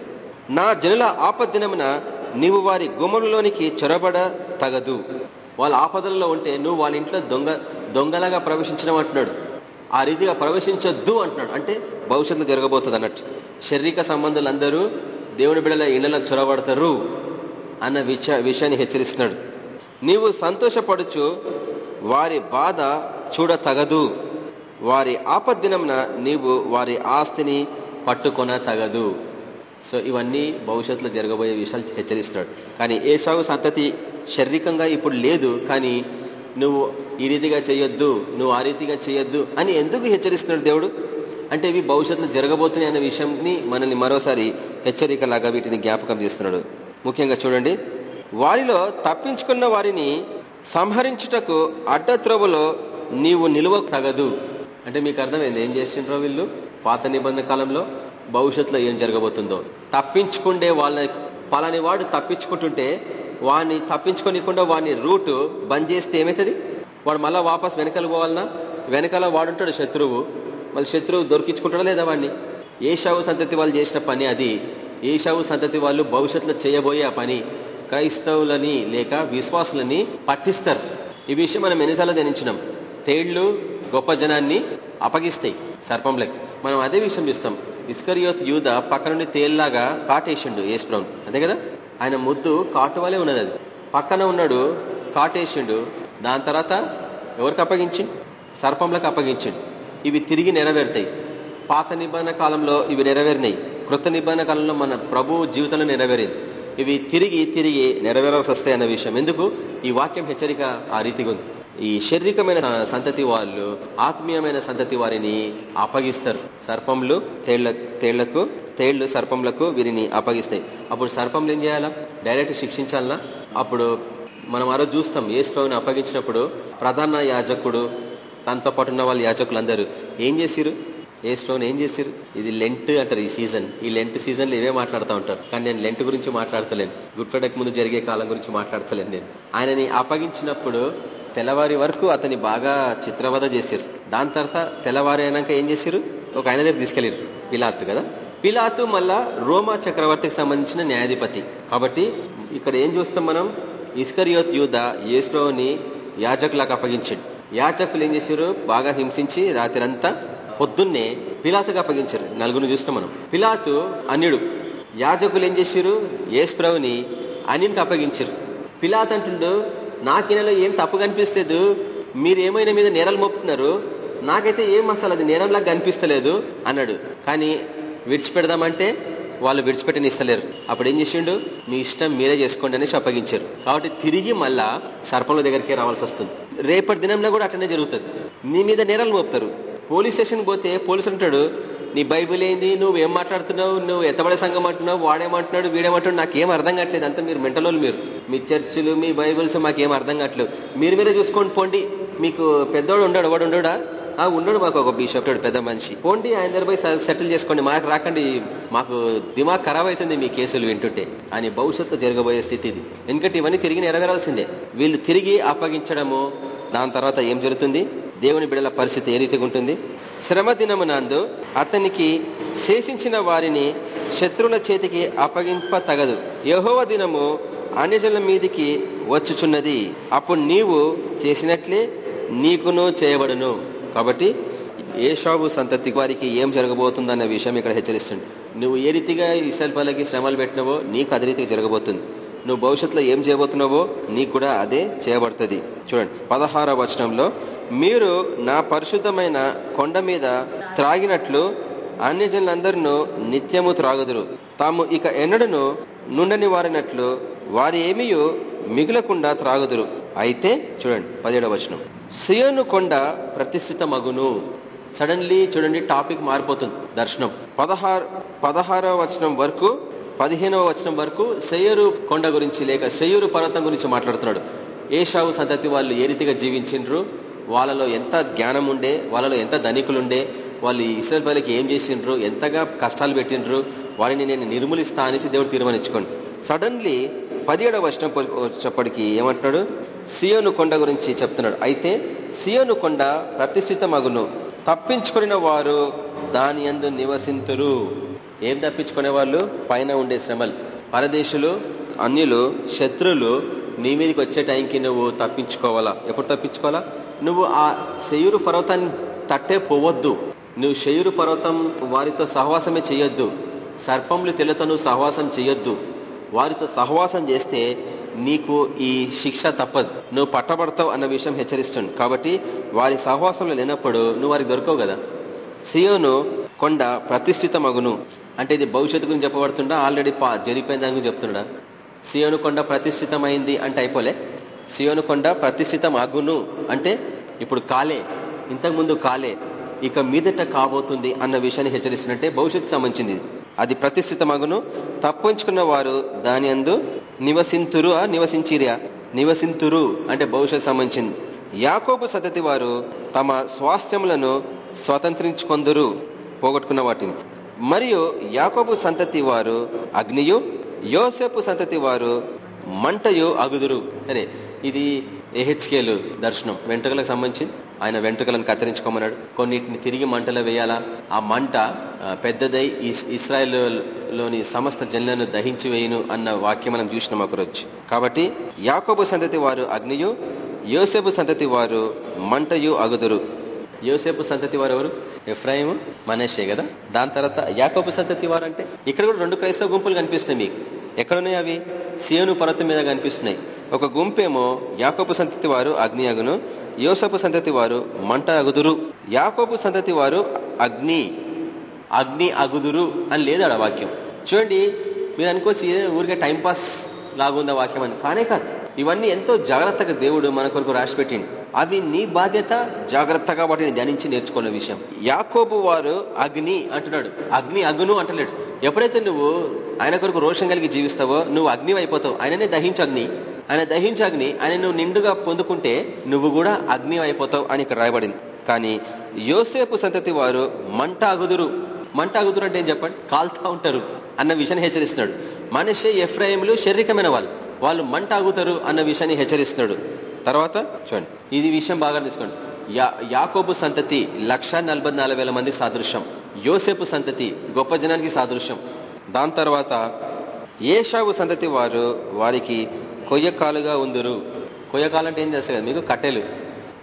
నా జనుల ఆపద్దినమున నీవు వారి గుమ్మలోనికి చొరబడ తగదు. వాళ్ళ ఆపదలలో ఉంటే నువ్వు వాళ్ళ ఇంట్లో దొంగ దొంగలాగా ప్రవేశించడం అంటున్నాడు. ఆ రీతిగా ప్రవేశించొద్దు అంటున్నాడు. అంటే భవిష్యత్తులో జరగబోతుంది అన్నట్టు. శారీరక సంబంధాలందరూ దేవుని బిడల ఇళ్ళకు చొరబడతారు అన్న విషయాన్ని హెచ్చరిస్తున్నాడు. నీవు సంతోషపడుచు వారి బాధ చూడతగదు. వారి ఆపద్దినంన నీవు వారి ఆస్తిని పట్టుకొన తగదు సో ఇవన్నీ భవిష్యత్తులో జరగబోయే విషయాలు హెచ్చరిస్తున్నాడు. కానీ ఏసాగు సంతతి శారీరకంగా ఇప్పుడు లేదు కానీ నువ్వు ఈ రీతిగా చేయొద్దు నువ్వు ఆ రీతిగా చేయొద్దు అని ఎందుకు హెచ్చరిస్తున్నాడు దేవుడు? అంటే ఇవి భవిష్యత్తులో జరగబోతున్నాయి అనే విషయంని మనల్ని మరోసారి హెచ్చరికలాగా వీటిని జ్ఞాపకం చేస్తున్నాడు. ముఖ్యంగా చూడండి వారిలో తప్పించుకున్న వారిని సంహరించుటకు అడ్డత్రవులో నీవు నిలువ తగదు అంటే మీకు అర్థమైంది ఏం చేసిండ్రో వీళ్ళు? పాత నిబంధన కాలంలో భవిష్యత్తులో ఏం జరగబోతుందో. తప్పించుకుండే వాళ్ళ పలాని వాడు తప్పించుకుంటుంటే వాడిని తప్పించుకోనికుండా వాడిని రూటు బంద్ చేస్తే ఏమవుతుంది వాడు మళ్ళీ వాపస్ వెనకాల పోవాలన్నా వెనకాల వాడుంటాడు శత్రువు. మళ్ళీ శత్రువు దొరికించుకుంటాడా లేదా వాడిని ఏషావు సంతతి వాళ్ళు చేసిన పని అది. ఏషావు సంతతి వాళ్ళు భవిష్యత్తులో చేయబోయే ఆ పని. క్రైస్తవులని లేక విశ్వాసులని పట్టిస్తారు. ఈ విషయం మనం ఎన్నిసార్లు ధ్యానించినాం. తేళ్ళు గొప్ప జనాన్ని అప్పగిస్తాయి సర్పంలకి మనం అదే విషయం చూస్తాం. ఇస్కరియోత్ యూద పక్క నుండి తేల్లాగా కాటేసిండు ఏసుప్రౌన్ అదే కదా? ఆయన ముద్దు కాటువలే ఉన్నది అది. పక్కన ఉన్నాడు కాటేసిండు. దాని తర్వాత ఎవరికి అప్పగించిండు? సర్పంలకు అప్పగించిండు. ఇవి తిరిగి నెరవేరుతాయి. పాత నిబంధన కాలంలో ఇవి నెరవేరినాయి. కృత నిబంధన కాలంలో మన ప్రభు జీవితంలో నెరవేరింది. ఇవి తిరిగి తిరిగి నెరవేరాల్సి వస్తాయి అన్న విషయం. ఎందుకు? ఈ వాక్యం హెచ్చరిక ఆ రీతిగా ఉంది. ఈ శారీరకమైన సంతతి వాళ్ళు ఆత్మీయమైన సంతతి వారిని అప్పగిస్తారు. సర్పంలు తేళ్ళ తేళ్ళకు తేళ్ళు సర్పంలకు వీరిని అప్పగిస్తాయి. అప్పుడు సర్పంలు ఏం చేయాలా? డైరెక్ట్ శిక్షించాలనా? అప్పుడు మనం ఆ రోజు చూస్తాం ఏసుప్రభుని అప్పగించినప్పుడు ప్రధాన యాజకుడు తనతో పాటు ఉన్న వాళ్ళ యాజకులందరూ ఏం చేసిరు ఏసుప్రభుని ఏం చేసిరు ఇది లెంట్ అంటారు ఈ సీజన్ ఈ లెంట్ సీజన్లో ఇవే మాట్లాడుతూ ఉంటారు. కానీ నేను లెంట్ గురించి మాట్లాడతలేను. గుడ్ ఫ్రైడేకి ముందు జరిగే కాలం గురించి మాట్లాడతలేను నేను. ఆయనని అప్పగించినప్పుడు తెల్లవారి వరకు అతని బాగా చిత్రవద చేశారు. దాని తర్వాత తెల్లవారి అయినాక ఏం చేశారు? ఒక ఆయన దగ్గర తీసుకెళ్ళారు. పిలాత్ కదా? పిలాతు మళ్ళా రోమా చక్రవర్తికి సంబంధించిన న్యాయాధిపతి. కాబట్టి ఇక్కడ ఏం చూస్తాం మనం? ఇస్కరియోత్ యూధ యేసుని యాజకులకు అప్పగించాడు. యాజకులు ఏం చేశారు? బాగా హింసించి రాత్రంతా పొద్దున్నే పిలాతుగా అప్పగించారు. నలుగురు చూసినాం మనం. పిలాతు అన్యుడు. యాజకులు ఏం చేశారు యేసుప్రభుని అన్యునికి అప్పగించారు. పిలాత్ అంటుండు నాకు ఏం తప్పు కనిపిస్తలేదు? మీరేమైనా మీద నేరాలు మోపుతున్నారు? నాకైతే ఏం అసలు అది నేరంలాగా కనిపిస్తలేదు అన్నాడు. కానీ విడిచిపెడదామంటే వాళ్ళు విడిచిపెట్టని ఇస్తలేరు. అప్పుడు ఏం చేసిండు? మీ ఇష్టం మీరే చేసుకోండి అనేసి అప్పగించారు. కాబట్టి తిరిగి మళ్ళా సర్పంల దగ్గరికి రావాల్సి వస్తుంది. రేపటి దినంలో కూడా అట్లనే జరుగుతుంది. నీ మీద నేరాలు మోపుతారు. పోలీస్ స్టేషన్ పోతే పోలీసు అంటాడు నీ బైబిల్ ఏంది? నువ్వు ఏం మాట్లాడుతున్నావు? నువ్వు ఎత్తబడే సంఘం అంటున్నావు? వాడేమంటున్నాడు? వీడేమంటున్నాడు? నాకేం అర్థం కావట్లేదు. అంతా మీరు మెంటల్ మీరు. మీ చర్చిలు మీ బైబిల్స్ మాకేం అర్థం కావట్లేదు. మీరు మీరే చూసుకోండి పోండి. మీకు పెద్దోడు ఉండడు. వాడు ఉండడా? ఆ ఉండడు మాకు ఒక బిషప్ పెద్ద మనిషి. పోండి ఆయన దగ్గర పోయి సెటిల్ చేసుకోండి. మాకు రాకండి. మాకు దిమాగ్ ఖరాబ్ అవుతుంది మీ కేసులు వింటుంటే. అని భవిష్యత్తులో జరగబోయే స్థితి ఇది. ఎందుకంటే ఇవన్నీ తిరిగి నెరవేరాల్సిందే. వీళ్ళు తిరిగి అప్పగించడము దాని తర్వాత ఏం జరుగుతుంది? దేవుని బిడల పరిస్థితి ఏ రీతిగా ఉంటుంది? శ్రమ దినమునందు అతనికి శేషించిన వారిని శత్రువుల చేతికి అప్పగింప తగదు యహోవ దినము అన్యజనుల మీదికి వచ్చుచున్నది. అప్పుడు నీవు చేసినట్లే నీకును చేయబడును. కాబట్టి ఏషాబు సంతతి వారికి ఏం జరగబోతుందన్న విషయం ఇక్కడ హెచ్చరిస్తుంది. నువ్వు ఏ రీతిగా ఇసల్పల్లకి శ్రమలు పెట్టినవో నీకు అదే రీతిగా జరగబోతుంది. నువ్వు భవిష్యత్తులో ఏం చేయబోతున్నావో నీకు కూడా అదే చేయబడుతుంది. చూడండి పదహార వచనంలో మీరు నా పరిశుద్ధమైన కొండ మీద త్రాగినట్లు అన్యజనులందరినూ నిత్యము త్రాగుదురు. తాము ఇక ఎన్నడను నుండని వారినట్లు వారి ఏమీ మిగులకుండా త్రాగుదురు. అయితే చూడండి పదిహేడవ వచనం. సియోను కొండ ప్రతిష్ఠిత మగును సడన్లీ చూడండి టాపిక్ మారిపోతుంది దర్శనం. పదహారు పదహారవ వచనం వరకు పదిహేనవ వచనం వరకు శయ్యూరు కొండ గురించి లేక శయ్యూరు పర్వతం గురించి మాట్లాడుతున్నాడు. ఏషావు సంతతి వాళ్ళు ఏ రీతిగా జీవించిండ్రు? వాళ్ళలో ఎంత జ్ఞానం ఉండే? వాళ్ళలో ఎంత ధనికులుండే వాళ్ళు ఇస్రాయల్ పల్లెకి ఏం చేసిండ్రు? ఎంతగా కష్టాలు పెట్టిండ్రు? వారిని నేను నిర్మూలిస్తా అనేసి దేవుడు తీర్మానించుకోండి. సడన్లీ పదిహేడవ వర్షం వచ్చేప్పటికి ఏమంటున్నాడు? సియోను కొండ గురించి చెప్తున్నాడు. అయితే సియోను కొండ ప్రతిష్ఠిత మగును తప్పించుకున్న వారు దాని అందు నివసింతురు. ఏం తప్పించుకునే వాళ్ళు పైన ఉండే శ్రమలు. పరదేశులు అన్యులు శత్రులు నీ మీదకి వచ్చే టైంకి నువ్వు తప్పించుకోవాలా? ఎప్పుడు తప్పించుకోవాలా? నువ్వు ఆ శయూరు పర్వతాన్ని తట్టే పోవద్దు. నువ్వు శయూరు పర్వతం వారితో సహవాసమే చేయొద్దు. సర్పంలు తెల్లతో నువ్వు సహవాసం చేయొద్దు. వారితో సహవాసం చేస్తే నీకు ఈ శిక్ష తప్పదు. నువ్వు పట్టబడతావు అన్న విషయం హెచ్చరిస్తుంది కాబట్టి వారి సహవాసంలో లేనప్పుడు నువ్వు వారికి దొరకవు కదా. సియోను కొండ ప్రతిష్ఠిత మగును అంటే ఇది భవిష్యత్తు గురించి చెప్పబడుతుండా? ఆల్రెడీ పా జరిపోయిన దాని గురించి చెప్తుండా? సియోను కొండ ప్రతిష్ఠితమైంది అంటే అయిపోలే. సియోను కొండ ప్రతిష్ఠితం అగును అంటే ఇప్పుడు కాలే ఇంతకుముందు కాలే ఇక మీదట కాబోతుంది అన్న విషయాన్ని హెచ్చరిస్తున్నట్టే భవిష్యత్తు సంబంధించింది. అది ప్రతిష్ఠితమగును. తప్పించుకున్న వారు దాని అందు నివసింతురు నివసించిరియా నివసింతురు అంటే భవిష్యత్తు సంబంధించింది. యాకోబు సతతి వారు తమ స్వాస్థ్యములను స్వతంత్రించుకొందురు పోగొట్టుకున్న వాటిని. మరియు యాకోబు సంతతి వారు అగ్నియు యోసేపు సంతతి వారు మంటయు అగుదురు. సరే ఇది ఏహెచ్కేలు దర్శనం. వెంట్రుకలకు సంబంధించి ఆయన వెంట్రుకలను కత్తిరించుకోమన్నాడు. కొన్నిటిని తిరిగి మంటలో వేయాలా? ఆ మంట పెద్దదై ఇస్రాయల్లోని సమస్త జన్లను దహించి వేయును అన్న వాక్యం మనం చూసినాం ఒకరోజు. కాబట్టి యాకోబు సంతతి వారు అగ్నియు యోసేపు సంతతి వారు మంటయు అగుదురు. యోసేపు సంతతి వారు ఎవరు? ఎఫ్రాయిం మనేషే కదా? దాని తర్వాత యాకోబు సంతతి వారు అంటే ఇక్కడ కూడా రెండు క్రైస్తవ గుంపులు కనిపిస్తున్నాయి మీకు. ఎక్కడున్నాయి అవి? సియోను పర్వతం మీద కనిపిస్తున్నాయి. ఒక గుంపేమో యాకోబు సంతతి వారు అగ్ని అగును యోసపు సంతతి వారు మంట అగుదురు. యాకోబు సంతతి వారు అగ్ని అగ్ని అగుదురు అని లేదు ఆడ వాక్యం. చూడండి మీరు అనుకోవచ్చు ఊరికే టైంపాస్ లాగుందా వాక్యం అని. కానే కాదు. ఇవన్నీ ఎంతో జాగ్రత్తగా దేవుడు మన కొరకు రాసిపెట్టిండు. అవి నీ బాధ్యత. జాగ్రత్తగా వాటిని ధ్యానించి నేర్చుకున్న విషయం. యాకోబు వారు అగ్ని అంటున్నాడు. అగ్ని అగ్ను అంటలేడు. ఎప్పుడైతే నువ్వు ఆయన కొరకు రోషం కలిగి జీవిస్తావో నువ్వు అగ్ని అయిపోతావు ఆయననే దహించు అగ్ని. ఆయన దహించ అగ్ని ఆయన నువ్వు నిండుగా పొందుకుంటే నువ్వు కూడా అగ్ని అయిపోతావు అని ఇక్కడ రాయబడింది. కానీ యోసేపు సంతతి వారు మంట అగుదురు. మంట అగుదురు అంటే ఏం చెప్పండి? కాల్తా ఉంటారు అన్న విషయాన్ని హెచ్చరిస్తున్నాడు. మనిషి ఎఫ్రాయిములు శారీరకమైన వాళ్ళు. వాళ్ళు మంట ఆగుతారు అన్న విషయాన్ని హెచ్చరిస్తున్నాడు. తర్వాత చూడండి. ఇది విషయం బాగా తీసుకోండి యా యాకోబు సంతతి లక్ష మంది సాదృశ్యం. యోసేపు సంతతి గొప్ప జనానికి సాదృశ్యం. దాని తర్వాత ఏషావు సంతతి వారు వారికి కొయ్యకాలుగా ఉందరు. కొయ్యకాలంటే ఏం చేస్తారు కదా మీకు? కట్టెలు.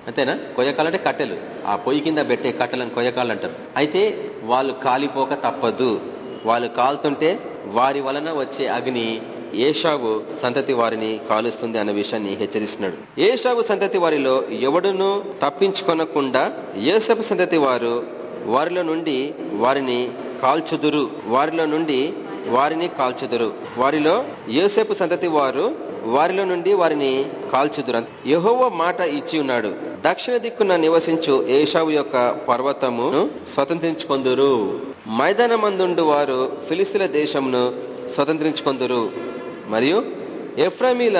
అంతేనా? కొయ్యకాలంటే కట్టెలు. ఆ పొయ్యి కింద పెట్టే కట్టెలను కొయ్యకాలు అంటారు. అయితే వాళ్ళు కాలిపోక తప్పదు. వాళ్ళు కాలుతుంటే వారి వలన వచ్చే అగ్ని ఏషావు సంతతి వారిని కాలుస్తుంది అన్న విషయాన్ని హెచ్చరిస్తున్నాడు. ఏషావు సంతతి వారిలో ఎవడును తప్పించుకొనకుండా ఏసపు సంతతి వారు వారిలో నుండి వారిని కాల్చుదురు. వారిలో నుండి వారిని కాల్చుదురు. వారిలో యోసేపు సంతతి వారు వారిలో నుండి వారిని కాల్చుదురు. యహోవ మాట ఇచ్చి ఉన్నాడు. దక్షిణ దిక్కున నివసించు ఏషావు యొక్క పర్వతమును స్వతంత్రించుకొందురు. మైదానమందుండు వారు ఫిలిస్తీన్ల దేశమును స్వతంత్రించుకొందురు. మరియు ఎఫ్రామీల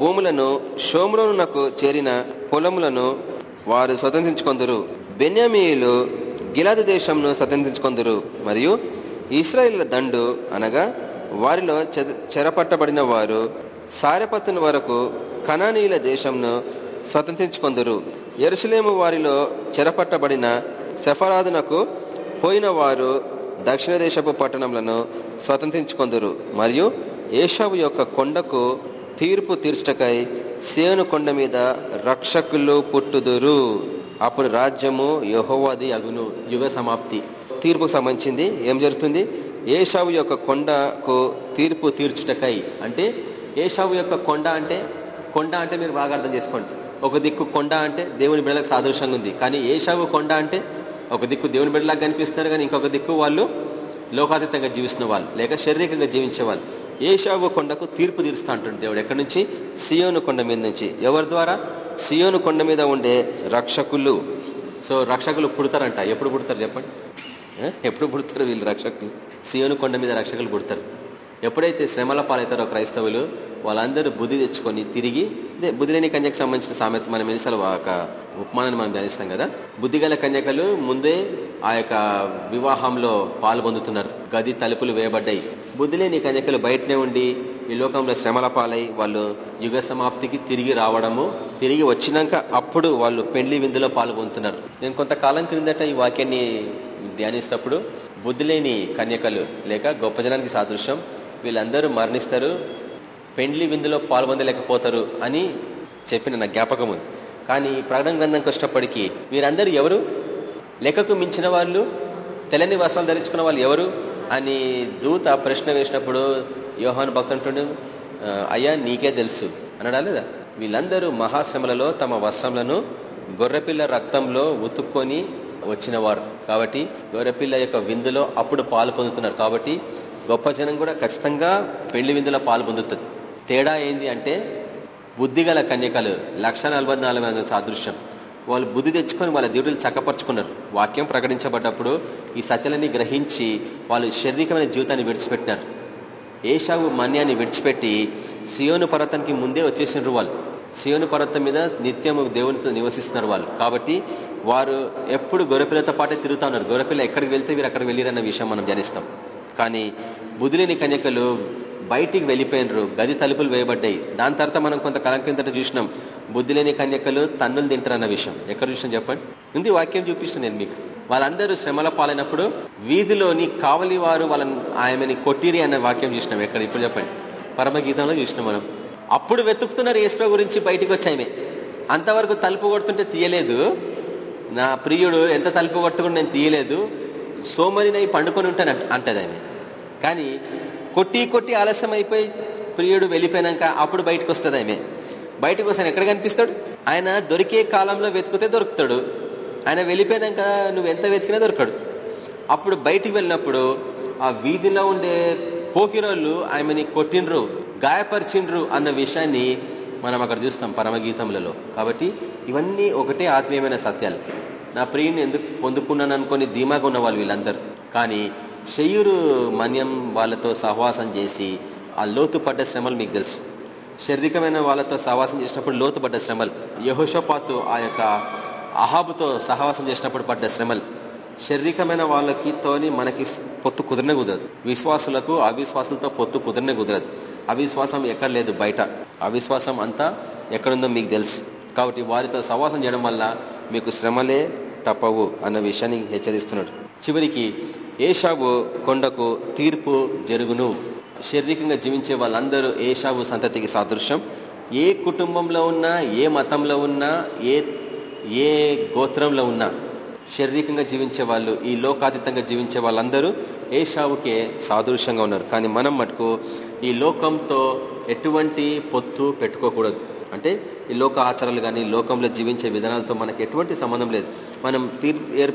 భూములను షోమ్రోనునకు చేరిన పొలములను వారు స్వతంత్రించుకొందురు. బెన్యామీయులు గిలాదు దేశంను స్వతంత్రించుకొందురు మరియు ఇస్రాయిల్ దండు అనగా వారిలో చెరపట్టబడిన వారు సారెపత్తుని వరకు కణానీయుల దేశంను స్వతంత్రించుకొందురు. ఎరుసలేము వారిలో చెరపట్టబడిన సెఫరాదునకు పోయిన వారు దక్షిణ దేశపు పట్టణములను స్వతంత్రించుకొందురు. మరియు ఏషావు యొక్క కొండకు తీర్పు తీర్చటకై సేను కొండ మీద రక్షకులు పుట్టుదురు. అప్పుడు రాజ్యము యహోవాది అగును. యుగ సమాప్తి. తీర్పుకు సంబంధించింది ఏం జరుగుతుంది? ఏషావు యొక్క కొండకు తీర్పు తీర్చుటకై. అంటే ఏషావు యొక్క కొండ అంటే కొండ అంటే మీరు బాగా అర్థం చేసుకోండి. ఒక దిక్కు కొండ అంటే దేవుని బిడలకు సాదృశ్యంగా ఉంది. కానీ ఏషావు కొండ అంటే ఒక దిక్కు దేవుని బిడ్డలాగా కనిపిస్తున్నారు కానీ ఇంకొక దిక్కు వాళ్ళు లోకాతీతంగా జీవిస్తున్న వాళ్ళు లేక శారీరకంగా జీవించే వాళ్ళు. ఏషావు కొండకు తీర్పు తీరుస్తా అంటాడు దేవుడు. ఎక్కడి నుంచి? సియోను కొండ మీద నుంచి. ఎవరి ద్వారా? సియోను కొండ మీద ఉండే రక్షకులు. సో రక్షకులు పుడతారంట. ఎప్పుడు పుడతారు చెప్పండి? ఎప్పుడు పుడతారు వీళ్ళు రక్షకులు? సియోను కొండ మీద రక్షకులు పుడతారు. ఎప్పుడైతే శ్రమల పాలవుతారో క్రైస్తవులు వాళ్ళందరూ బుద్ధి తెచ్చుకొని తిరిగి బుద్ధిలేని కన్యకు సంబంధించిన సామెత మనం ఎన్నిసార్లు ఒక ఉపమానాన్ని మనం ధ్యానిస్తాం కదా? బుద్ధిగల కన్యకలు ముందే ఆ యొక్క వివాహంలో పాల్పొందుతున్నారు. గది తలుపులు వేయబడ్డాయి. బుద్ధి లేని కన్యకలు బయటనే ఉండి ఈ లోకంలో శ్రమల పాలై వాళ్ళు యుగ సమాప్తికి తిరిగి రావడము తిరిగి వచ్చినాక అప్పుడు వాళ్ళు పెండ్లి విందులో పాల్గొంటున్నారు నేను కొంతకాలం క్రిందట ఈ వాక్యాన్ని ధ్యానిస్తప్పుడు బుద్ధిలేని కన్యకలు లేక గొప్ప జనానికి సాదృశ్యం వీళ్ళందరూ మరణిస్తారు. పెండ్లి విందులో పాల్పొందలేకపోతారు అని చెప్పిన నా జ్ఞాపకం ఉంది కానీ ప్రకటన గ్రంథంకి వచ్చినప్పటికీ వీరందరూ ఎవరు? లెక్కకు మించిన వాళ్ళు? తెల్లని వస్త్రాలు ధరించుకున్న వాళ్ళు ఎవరు? అని దూత ప్రశ్న వేసినప్పుడు యోహాన్ భక్తుంటుడు అయ్యా నీకే తెలుసు. అనడా లేదా? వీళ్ళందరూ మహాశ్రమలలో తమ వస్త్రములను గొర్రెపిల్ల రక్తంలో ఉతుక్కొని వచ్చినవారు. కాబట్టి గొర్రెపిల్ల యొక్క విందులో అప్పుడు పాలు పొందుతున్నారు. కాబట్టి గొప్ప జనం కూడా ఖచ్చితంగా పెళ్ళి విందులో పాలు పొందుతుంది. తేడా ఏంది అంటే బుద్ధిగల కన్యకలు లక్ష సాదృశ్యం. వాళ్ళు బుద్ధి తెచ్చుకొని వాళ్ళ దేవుడులు చక్కపరుచుకున్నారు. వాక్యం ప్రకటించబడ్డప్పుడు ఈ సత్యలని గ్రహించి వాళ్ళు శారీరకమైన జీవితాన్ని విడిచిపెట్టినారు. ఏషావు మన్యాన్ని విడిచిపెట్టి సియోను పర్వతానికి ముందే వచ్చేసినారు వాళ్ళు. సియోను పర్వతం మీద నిత్యము దేవునితో నివసిస్తున్నారు వాళ్ళు. కాబట్టి వారు ఎప్పుడు గొర్రెపిల్లతో పాటే తిరుగుతా ఉన్నారు. గొర్రెపిల్ల ఎక్కడికి వెళ్తే వీరు అక్కడికి వెళ్ళిరన్న విషయం మనం ధ్యానిస్తాం. కానీ బుధులేని కన్యకలు బయటికి వెళ్ళిపోయినరు గది తలుపులు వేయబడ్డాయి. దాని తర్వాత మనం కొంతకాలం కిందట చూసినాం బుద్ధిలేని కన్యకలు తన్నులు తింటారన్న విషయం. ఎక్కడ చూసినా చెప్పండి? ఉంది వాక్యం చూపిస్తాను నేను మీకు. వాళ్ళందరూ శ్రమల పాలైనప్పుడు వీధిలోని కావలి వారు వాళ్ళని ఆయమని కొట్టిరి అన్న వాక్యం చూసినాం. ఎక్కడ? ఇప్పుడు చెప్పండి. పరమగీతంలో చూసినాం మనం. అప్పుడు వెతుకుతున్నారు ఏసుప్ర గురించి బయటికి వచ్చాయమే అంతవరకు తలుపు కొడుతుంటే తీయలేదు. నా ప్రియుడు ఎంత తలుపు కొడుతుకుండా నేను తీయలేదు. సోమరినై పండుకొని ఉంటాను అంటది ఆమె. కానీ కొట్టి కొట్టి ఆలస్యం అయిపోయి ప్రియుడు వెళ్ళిపోయినాక అప్పుడు బయటకు వస్తుంది ఆమె. బయటకు వస్తాను ఎక్కడ కనిపిస్తాడు? ఆయన దొరికే కాలంలో వెతికితే దొరుకుతాడు. ఆయన వెళ్ళిపోయినాక నువ్వు ఎంత వెతికినా దొరకడు. అప్పుడు బయటికి వెళ్ళినప్పుడు ఆ వీధిలో ఉండే పోకిరోళ్ళు ఆమెని కొట్టిండ్రు గాయపరిచిండ్రు అన్న విషయాన్ని మనం అక్కడ చూస్తాం పరమగీతములలో. కాబట్టి ఇవన్నీ ఒకటే ఆత్మీయమైన సత్యాలు. నా ప్రియుని ఎందుకు పొందుకున్నాను అనుకొని ధీమాగా ఉన్న వాళ్ళు వీళ్ళందరూ. కానీ షయ్యూరు మన్యం వాళ్ళతో సహవాసం చేసి ఆ లోతు పడ్డ శ్రమలు మీకు తెలుసు. శారీరకమైన వాళ్ళతో సహవాసం చేసినప్పుడు లోతు పడ్డ శ్రమలు యహోషపాతు ఆ యొక్క అహాబుతో సహవాసం చేసినప్పుడు పడ్డ శ్రమలు శారీరకమైన వాళ్ళకి తోని మనకి పొత్తు కుదరనే కుదరదు. విశ్వాసులకు అవిశ్వాసులతో పొత్తు కుదరనే కుదరదు. అవిశ్వాసం ఎక్కడ లేదు బయట. అవిశ్వాసం అంతా ఎక్కడుందో మీకు తెలుసు. కాబట్టి వారితో సహవాసం చేయడం వల్ల మీకు శ్రమలే తప్పవు అన్న విషయాన్ని హెచ్చరిస్తున్నాడు. చివరికి ఏషాబు కొండకు తీర్పు జరుగును. శారీరకంగా జీవించే వాళ్ళందరూ ఏషాబు సంతతికి సాదృశ్యం. ఏ కుటుంబంలో ఉన్నా ఏ మతంలో ఉన్నా ఏ ఏ గోత్రంలో ఉన్నా శారీరకంగా జీవించే వాళ్ళు ఈ లోకాతీతంగా జీవించే వాళ్ళందరూ ఏషావుకే సాదృశ్యంగా ఉన్నారు. కానీ మనం మటుకు ఈ లోకంతో ఎటువంటి పొత్తు పెట్టుకోకూడదు. అంటే ఈ లోక ఆచారాలు కానీ లోకంలో జీవించే విధానాలతో మనకు ఎటువంటి సంబంధం లేదు. మనం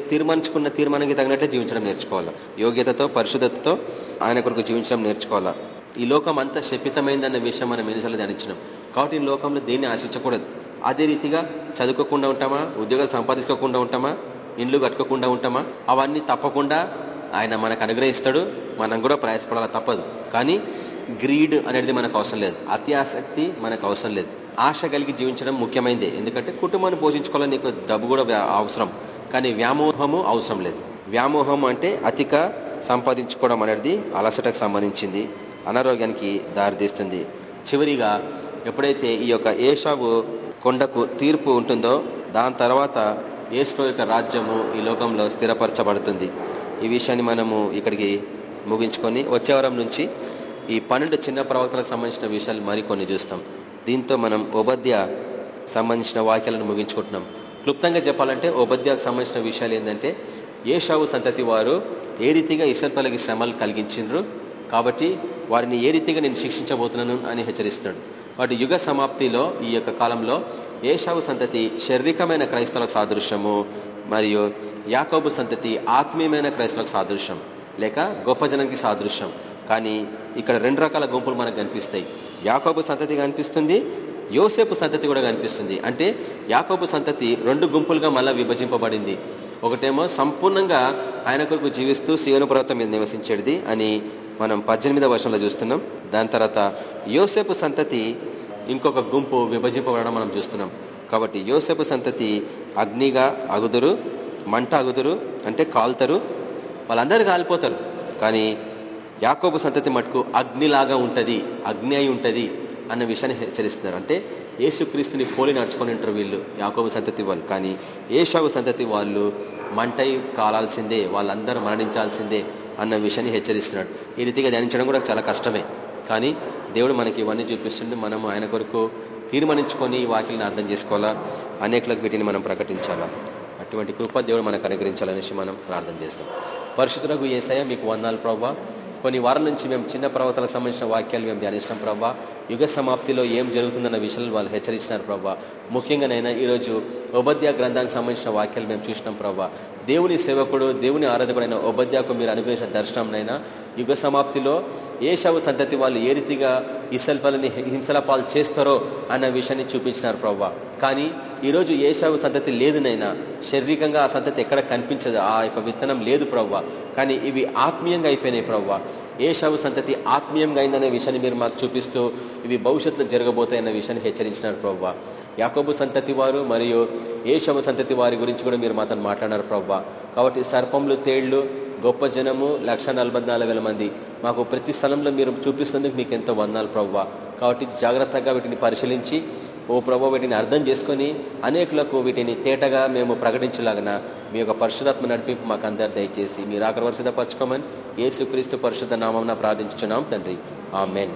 తీర్మానించుకున్న తీర్మానానికి తగినట్లే జీవించడం నేర్చుకోవాలి? యోగ్యతతో పరిశుద్ధతతో ఆయన కొరకు జీవించడం నేర్చుకోవాలా? ఈ లోకం అంతా శపితమైందన్న విషయం మనం ఎన్నిసార్లు ధ్యానించినాం. కాబట్టి ఈ లోకంలో దేన్ని ఆశించకూడదు? అదే రీతిగా చదువుకోకుండా ఉంటామా? ఉద్యోగాలు సంపాదించుకోకుండా ఉంటామా? ఇండ్లు కట్టుకోకుండా ఉంటామా? అవన్నీ తప్పకుండా ఆయన మనకు అనుగ్రహిస్తాడు. మనం కూడా ప్రయాసపడాలి? తప్పదు. కానీ గ్రీడ్ అనేది మనకు అవసరం లేదు. అతి ఆసక్తి మనకు అవసరం లేదు. ఆశ కలిగి జీవించడం ముఖ్యమైనదే ఎందుకంటే కుటుంబాన్ని పోషించుకోవాలని నీకు డబ్బు కూడా అవసరం. కానీ వ్యామోహము అవసరం లేదు. వ్యామోహం అంటే అతిక సంపాదించుకోవడం అనేది అలసటకు సంబంధించింది. అనారోగ్యానికి దారితీస్తుంది. చివరిగా ఎప్పుడైతే ఈ యొక్క ఏషావు కొండకు తీర్పు ఉంటుందో దాని తర్వాత ఏసులో యొక్క రాజ్యము ఈ లోకంలో స్థిరపరచబడుతుంది. ఈ విషయాన్ని మనము ఇక్కడికి ముగించుకొని వచ్చేవరం నుంచి ఈ పన్నెండు చిన్న ప్రవక్తలకు సంబంధించిన విషయాలు మరికొన్ని చూస్తాం. దీంతో మనం ఉపద్య సంబంధించిన వాక్యాలను ముగించుకుంటున్నాం. క్లుప్తంగా చెప్పాలంటే ఉపద్యాకు సంబంధించిన విషయాలు ఏంటంటే ఏషావు సంతతి వారు ఏ రీతిగా ఇసర్పలకి శ్రమలు కలిగించిండ్రు? కాబట్టి వారిని ఏ రీతిగా నేను శిక్షించబోతున్నాను అని హెచ్చరిస్తున్నాడు. వాటి యుగ సమాప్తిలో ఈ యొక్క కాలంలో ఏషావు సంతతి శారీరకమైన క్రైస్తవులకు సాదృశ్యము మరియు యాకోబు సంతతి ఆత్మీయమైన క్రైస్తవులకు సాదృశ్యం లేక గొప్ప జనానికి సాదృశ్యం. కానీ ఇక్కడ రెండు రకాల గుంపులు మనకు కనిపిస్తాయి. యాకోబు సంతతి కనిపిస్తుంది యోసేపు సంతతి కూడా కనిపిస్తుంది. అంటే యాకోబు సంతతి రెండు గుంపులుగా మళ్ళీ విభజింపబడింది. ఒకటేమో సంపూర్ణంగా ఆయన కొరకు జీవిస్తూ శివను పర్వతం మీద నివసించేది అని మనం పద్దెనిమిదవ వర్షంలో చూస్తున్నాం. దాని తర్వాత యోసేపు సంతతి ఇంకొక గుంపు విభజింపబడడం మనం చూస్తున్నాం. కాబట్టి యోసేపు సంతతి అగ్నిగా అగుదురు మంట అగుదురు అంటే కాల్తరు వాళ్ళందరూ కాలిపోతారు. కానీ యాకోబు సంతతి మటుకు అగ్నిలాగా ఉంటుంది అగ్ని అయి ఉంటుంది అన్న విషయాన్ని హెచ్చరిస్తున్నారు. అంటే ఏసుక్రీస్తుని పోలి నడుచుకొని ఉంటారు వీళ్ళు యాకోబు సంతతి వాళ్ళు. కానీ ఏషావు సంతతి వాళ్ళు మంటై కాలాల్సిందే వాళ్ళందరూ మరణించాల్సిందే అన్న విషయాన్ని హెచ్చరిస్తున్నాడు ఈ రీతిగా ధ్యానించడం కూడా చాలా కష్టమే. కానీ దేవుడు మనకి ఇవన్నీ చూపిస్తుంటే మనము ఆయన కొరకు తీర్మానించుకొని ఈ వాక్యలను అర్థం చేసుకోవాలా? అనేకులకు వీటిని మనం ప్రకటించాలా? అటువంటి కృప దేవుడు మనకు అనుగ్రహించాలనేసి మనం ప్రార్థన చేస్తాం. పరిశుద్ధులకు ఏసయ మీకు వందాలు ప్రభావ కొన్ని వారం నుంచి మేము చిన్న ప్రవర్తనకు సంబంధించిన వాక్యాలు మేము ధ్యానిస్తాం ప్రభావ యుగ సమాప్తిలో ఏం జరుగుతుందన్న విషయాలు వాళ్ళు హెచ్చరించినారు ప్రభా. ముఖ్యంగానైనా ఈరోజు ఉపద్యా గ్రంథానికి సంబంధించిన వాక్యాలు మేము చూసినాం ప్రభా. దేవుని సేవకుడు దేవుని ఆరాధకుడైన ఉపద్యాకు మీరు అనుగ్రహించిన దర్శనంనైనా యుగ సమాప్తిలో ఏషావు సంతతి వాళ్ళు ఏ రీతిగా ఇసల్ఫలని హింసల పాలు చేస్తారో అన్న విషయాన్ని చూపించినారు ప్రభా. కానీ ఈరోజు ఏషావు సంతతి లేదునైనా శారీరకంగా ఆ సంతతి ఎక్కడ కనిపించదు ఆ యొక్క విత్తనం లేదు ప్రవ్వ కానీ ఇవి ఆత్మీయంగా అయిపోయినాయి ప్రవ్వ ఏషావు సంతతి ఆత్మీయంగా అయిందనే విషయాన్ని మీరు మాకు చూపిస్తూ ఇవి భవిష్యత్తులో జరగబోతాయన్న విషయాన్ని హెచ్చరించినారు ప్రవ్వ. యాకోబు సంతతి వారు మరియు ఏషావు సంతతి వారి గురించి కూడా మీరు మాతో మాట్లాడారు ప్రవ్వ. కాబట్టి సర్పంలు తేళ్ళు గొప్ప జనము లక్ష మంది మాకు ప్రతి స్థలంలో మీరు చూపిస్తున్నందుకు మీకు ఎంతో వందాలు ప్రవ్వ. కాబట్టి జాగ్రత్తగా వీటిని పరిశీలించి ఓ ప్రభు వీటిని అర్థం చేసుకొని అనేకులకు వీటిని తేటగా మేము ప్రకటించలాగిన మీ యొక్క పరిశుధాత్మ నడిపింపు మాకు అందరు దయచేసి మీరు ఆగ్రహ సిద్ధపరచుకోమని ఏసుక్రీస్తు పరిశుద్ధ నామం ప్రార్థించున్నాం తండ్రి. ఆ మెన్